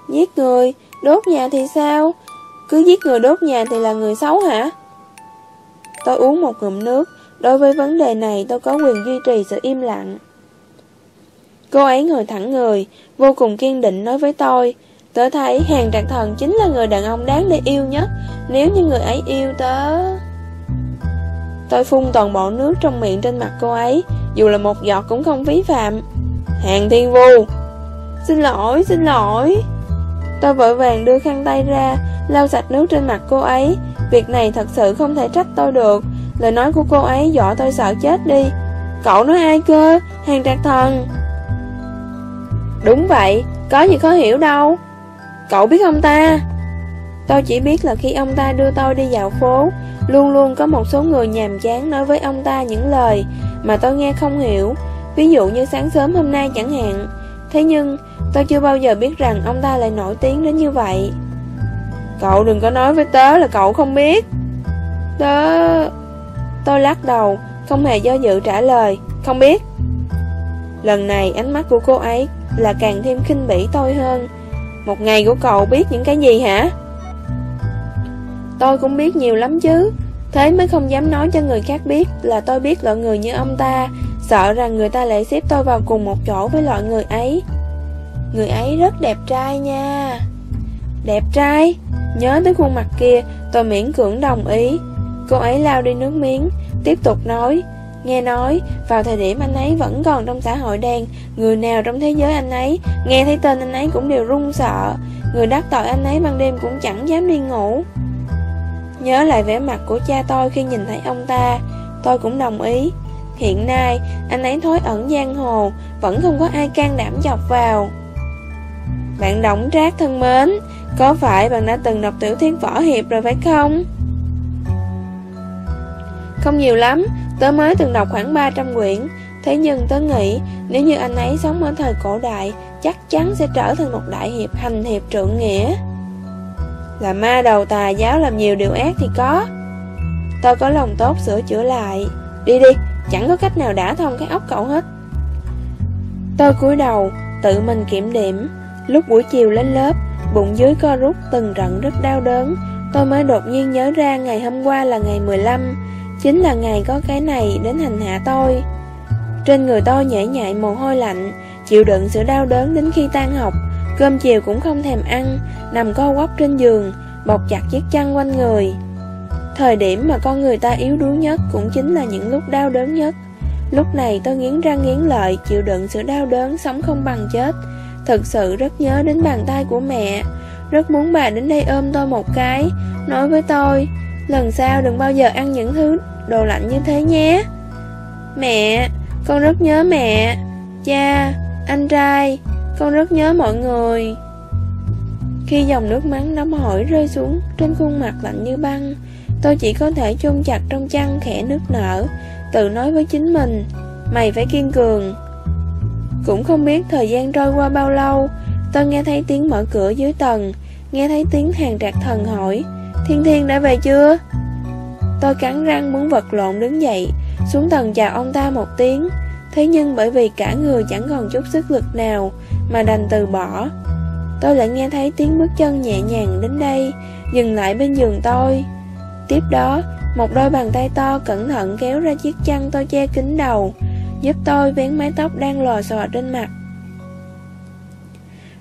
Giết người, đốt nhà thì sao? Cứ giết người đốt nhà thì là người xấu hả? Tôi uống một ngụm nước. Đối với vấn đề này tôi có quyền duy trì sự im lặng. Cô ấy ngồi thẳng người Vô cùng kiên định nói với tôi Tớ thấy hàng trạc thần chính là người đàn ông đáng để yêu nhất. Nếu như người ấy yêu tớ Tôi phun toàn bộ nước trong miệng trên mặt cô ấy Dù là một giọt cũng không phí phạm. Hàng thiên vu! Xin lỗi, xin lỗi. Tôi vội vàng đưa khăn tay ra, Lau sạch nước trên mặt cô ấy. Việc này thật sự không thể trách tôi được. Lời nói của cô ấy dọa tôi sợ chết đi. Cậu nói ai cơ? Hàng trạc thần. Đúng vậy, Có gì khó hiểu đâu. Cậu biết ông ta? Tôi chỉ biết là khi ông ta đưa tôi đi dạo phố, Luôn luôn có một số người nhàm chán nói với ông ta những lời Mà tôi nghe không hiểu. Ví dụ như sáng sớm hôm nay chẳng hạn. Thế nhưng tôi chưa bao giờ biết rằng ông ta lại nổi tiếng đến như vậy. Cậu đừng có nói với tớ là cậu không biết. Tớ... Tôi lắc đầu, Không hề do dự trả lời, Không biết. Lần này ánh mắt của cô ấy Là càng thêm khinh bỉ tôi hơn. Một ngày của cậu biết những cái gì hả? Tôi cũng biết nhiều lắm chứ. Thế mới không dám nói cho người khác biết Là tôi biết loại người như ông ta. Sợ rằng người ta lại xếp tôi vào cùng một chỗ với loại người ấy. Người ấy rất đẹp trai nha. Đẹp trai? Nhớ tới khuôn mặt kia Tôi miễn cưỡng đồng ý. Cô ấy lao đi nước miếng Tiếp tục nói. Nghe nói, vào thời điểm anh ấy vẫn còn trong xã hội đen Người nào trong thế giới anh ấy Nghe thấy tên anh ấy cũng đều run sợ. Người đắc tội anh ấy ban đêm cũng chẳng dám đi ngủ. Nhớ lại vẻ mặt của cha tôi khi nhìn thấy ông ta Tôi cũng đồng ý. Hiện nay, anh ấy thối ẩn giang hồ Vẫn không có ai can đảm dọc vào. Bạn đóng trác thân mến có phải bạn đã từng đọc tiểu thuyết võ hiệp rồi phải không? Không nhiều lắm, tớ mới từng đọc khoảng 300 quyển. Thế nhưng tớ nghĩ nếu như anh ấy sống ở thời cổ đại Chắc chắn sẽ trở thành một đại hiệp hành hiệp trượng nghĩa. Là ma đầu tà giáo làm nhiều điều ác thì có. Tôi có lòng tốt sửa chữa lại. Đi đi, chẳng có cách nào đã thông cái óc cậu hết. Tôi cúi đầu, tự mình kiểm điểm. Lúc buổi chiều lên lớp, Bụng dưới co rút từng trận rất đau đớn. Tôi mới đột nhiên nhớ ra ngày hôm qua là ngày 15 Chính là ngày có cái này đến hành hạ tôi. Trên người tôi nhảy nhại mồ hôi lạnh, Chịu đựng sự đau đớn đến khi tan học. Cơm chiều cũng không thèm ăn, Nằm co quắp trên giường, Bọc chặt chiếc chăn quanh người. Thời điểm mà con người ta yếu đuối nhất Cũng chính là những lúc đau đớn nhất. Lúc này tôi nghiến răng nghiến lợi, Chịu đựng sự đau đớn sống không bằng chết. Thật sự rất nhớ đến bàn tay của mẹ. Rất muốn bà đến đây ôm tôi một cái. Nói với tôi, Lần sau đừng bao giờ ăn những thứ đồ lạnh như thế nhé. Mẹ, Con rất nhớ mẹ. Cha, Anh trai, Con rất nhớ mọi người. Khi dòng nước mắng nóng hổi rơi xuống Trên khuôn mặt lạnh như băng, Tôi chỉ có thể chôn chặt trong chăn khẽ nước nở, Tự nói với chính mình, Mày phải kiên cường cũng không biết thời gian trôi qua bao lâu Tôi nghe thấy tiếng mở cửa dưới tầng Nghe thấy tiếng hàng trạc thần hỏi Thiên Thiên đã về chưa? Tôi cắn răng muốn vật lộn đứng dậy Xuống tầng chào ông ta một tiếng Thế nhưng bởi vì cả người chẳng còn chút sức lực nào Mà đành từ bỏ tôi lại nghe thấy tiếng bước chân nhẹ nhàng đến đây, dừng lại bên giường tôi. Tiếp đó, một đôi bàn tay to cẩn thận kéo ra chiếc chăn tôi che kín đầu, giúp tôi vén mái tóc đang lò xò trên mặt.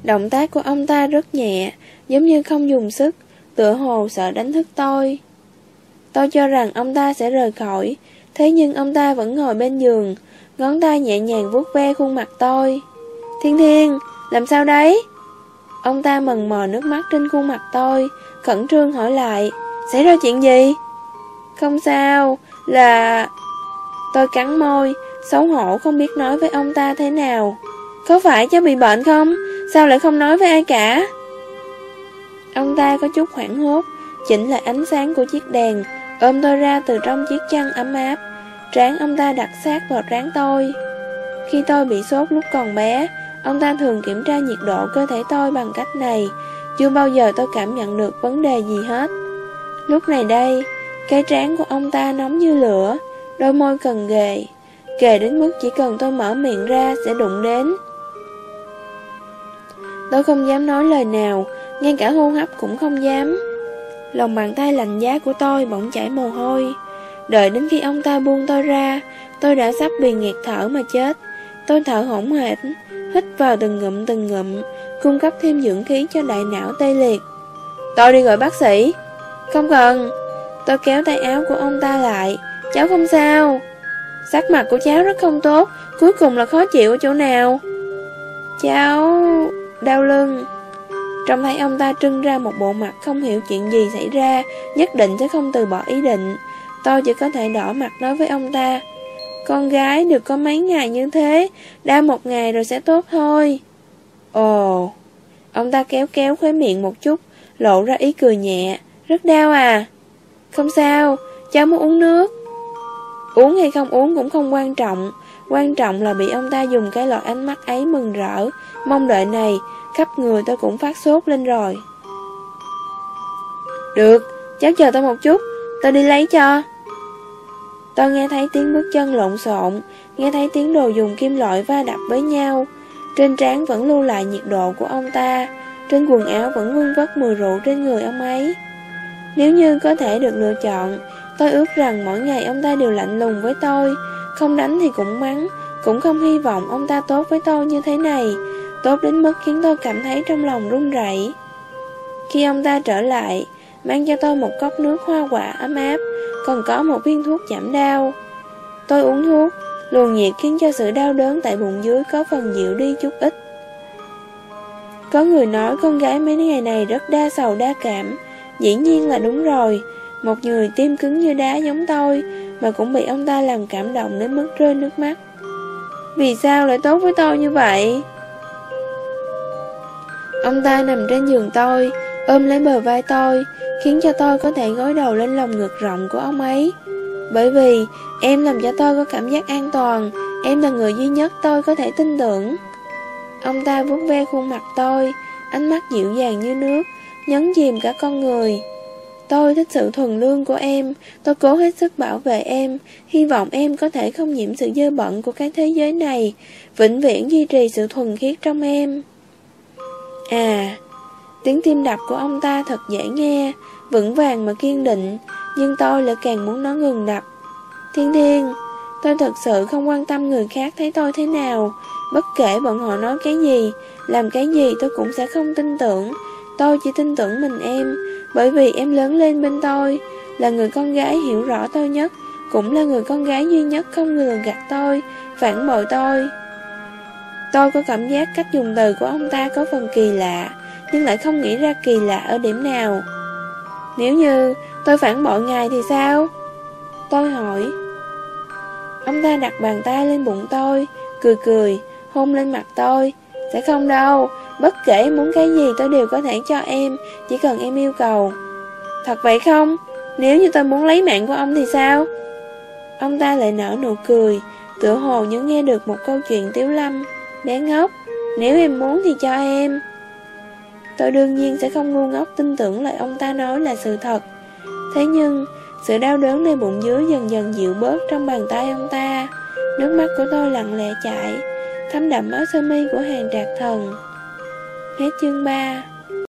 Động tác của ông ta rất nhẹ, giống như không dùng sức, tựa hồ sợ đánh thức tôi. Tôi cho rằng ông ta sẽ rời khỏi, thế nhưng ông ta vẫn ngồi bên giường, ngón tay nhẹ nhàng vuốt ve khuôn mặt tôi. Thiên Thiên, làm sao đấy? Ông ta mần mò nước mắt trên khuôn mặt tôi, khẩn trương hỏi lại, xảy ra chuyện gì? Không sao, là... Tôi cắn môi, xấu hổ không biết nói với ông ta thế nào. Có phải cháu bị bệnh không? Sao lại không nói với ai cả? Ông ta có chút hoảng hốt, chỉnh lại ánh sáng của chiếc đèn, ôm tôi ra từ trong chiếc chăn ấm áp. Trán ông ta đặt sát vào trán tôi. Khi tôi bị sốt lúc còn bé, ông ta thường kiểm tra nhiệt độ cơ thể tôi bằng cách này. Chưa bao giờ tôi cảm nhận được vấn đề gì hết. Lúc này đây, cái trán của ông ta nóng như lửa, đôi môi cần ghề kề đến mức chỉ cần tôi mở miệng ra sẽ đụng đến. Tôi không dám nói lời nào, ngay cả hô hấp cũng không dám. Lòng bàn tay lạnh giá của tôi bỗng chảy mồ hôi. Đợi đến khi ông ta buông tôi ra, tôi đã sắp bị nghẹt thở mà chết. Tôi thở hổn hển, hít vào từng ngụm từng ngụm, cung cấp thêm dưỡng khí cho đại não tê liệt. Tôi đi gọi bác sĩ. Không cần. Tôi kéo tay áo của ông ta lại. Cháu không sao. Sắc mặt của cháu rất không tốt, cuối cùng là khó chịu ở chỗ nào? Cháu... đau lưng. Trông thấy ông ta trưng ra một bộ mặt không hiểu chuyện gì xảy ra, nhất định sẽ không từ bỏ ý định. Tôi chỉ có thể đỏ mặt nói với ông ta. Con gái được có mấy ngày như thế, đau một ngày rồi sẽ tốt thôi. Ồ, ông ta kéo kéo khóe miệng một chút, lộ ra ý cười nhẹ. Rất đau à? Không sao, cháu muốn uống nước. Uống hay không uống cũng không quan trọng, quan trọng là bị ông ta dùng cái loại ánh mắt ấy mừng rỡ, mong đợi này, khắp người tôi cũng phát sốt lên rồi. Được, cháu chờ tôi một chút, tôi đi lấy cho. Tôi nghe thấy tiếng bước chân lộn xộn, nghe thấy tiếng đồ dùng kim loại va đập với nhau. Trên trán vẫn lưu lại nhiệt độ của ông ta, trên quần áo vẫn vương vất mùi rượu trên người ông ấy. Nếu như có thể được lựa chọn, tôi ước rằng mỗi ngày ông ta đều lạnh lùng với tôi, không đánh thì cũng mắng, cũng không hy vọng ông ta tốt với tôi như thế này, tốt đến mức khiến tôi cảm thấy trong lòng run rẩy. Khi ông ta trở lại, mang cho tôi một cốc nước hoa quả ấm áp, còn có một viên thuốc giảm đau. Tôi uống thuốc, luồng nhiệt khiến cho sự đau đớn tại bụng dưới có phần dịu đi chút ít. Có người nói con gái mấy ngày này rất đa sầu đa cảm, dĩ nhiên là đúng rồi, một người tim cứng như đá giống tôi mà cũng bị ông ta làm cảm động đến mức rơi nước mắt. Vì sao lại tốt với tôi như vậy? Ông ta nằm trên giường tôi, ôm lấy bờ vai tôi, khiến cho tôi có thể gối đầu lên lòng ngực rộng của ông ấy. Bởi vì em làm cho tôi có cảm giác an toàn, em là người duy nhất tôi có thể tin tưởng. Ông ta vuốt ve khuôn mặt tôi, ánh mắt dịu dàng như nước, nhấn chìm cả con người. Tôi thích sự thuần lương của em, tôi cố hết sức bảo vệ em, hy vọng em có thể không nhiễm sự dơ bẩn của cái thế giới này, vĩnh viễn duy trì sự thuần khiết trong em. À, tiếng tim đập của ông ta thật dễ nghe, vững vàng mà kiên định, nhưng tôi lại càng muốn nó ngừng đập. Thiên thiên, tôi thật sự không quan tâm người khác thấy tôi thế nào, bất kể bọn họ nói cái gì, làm cái gì tôi cũng sẽ không tin tưởng, tôi chỉ tin tưởng mình em, bởi vì em lớn lên bên tôi, là người con gái hiểu rõ tôi nhất, cũng là người con gái duy nhất không lừa gạt tôi, phản bội tôi. Tôi có cảm giác cách dùng từ của ông ta có phần kỳ lạ, nhưng lại không nghĩ ra kỳ lạ ở điểm nào. Nếu như tôi phản bội ngài thì sao? Tôi hỏi. Ông ta đặt bàn tay lên bụng tôi, cười cười, hôn lên mặt tôi. Sẽ không đâu, bất kể muốn cái gì tôi đều có thể cho em, chỉ cần em yêu cầu. Thật vậy không? Nếu như tôi muốn lấy mạng của ông thì sao? Ông ta lại nở nụ cười, tựa hồ như nghe được một câu chuyện tiếu lâm. Bé ngốc, nếu em muốn thì cho em. Tôi đương nhiên sẽ không ngu ngốc tin tưởng lời ông ta nói là sự thật. Thế nhưng, sự đau đớn nơi bụng dưới dần dần dịu bớt trong bàn tay ông ta. Nước mắt của tôi lặng lẽ chảy, thấm đậm áo sơ mi của hàng trạc thần. Hết chương 3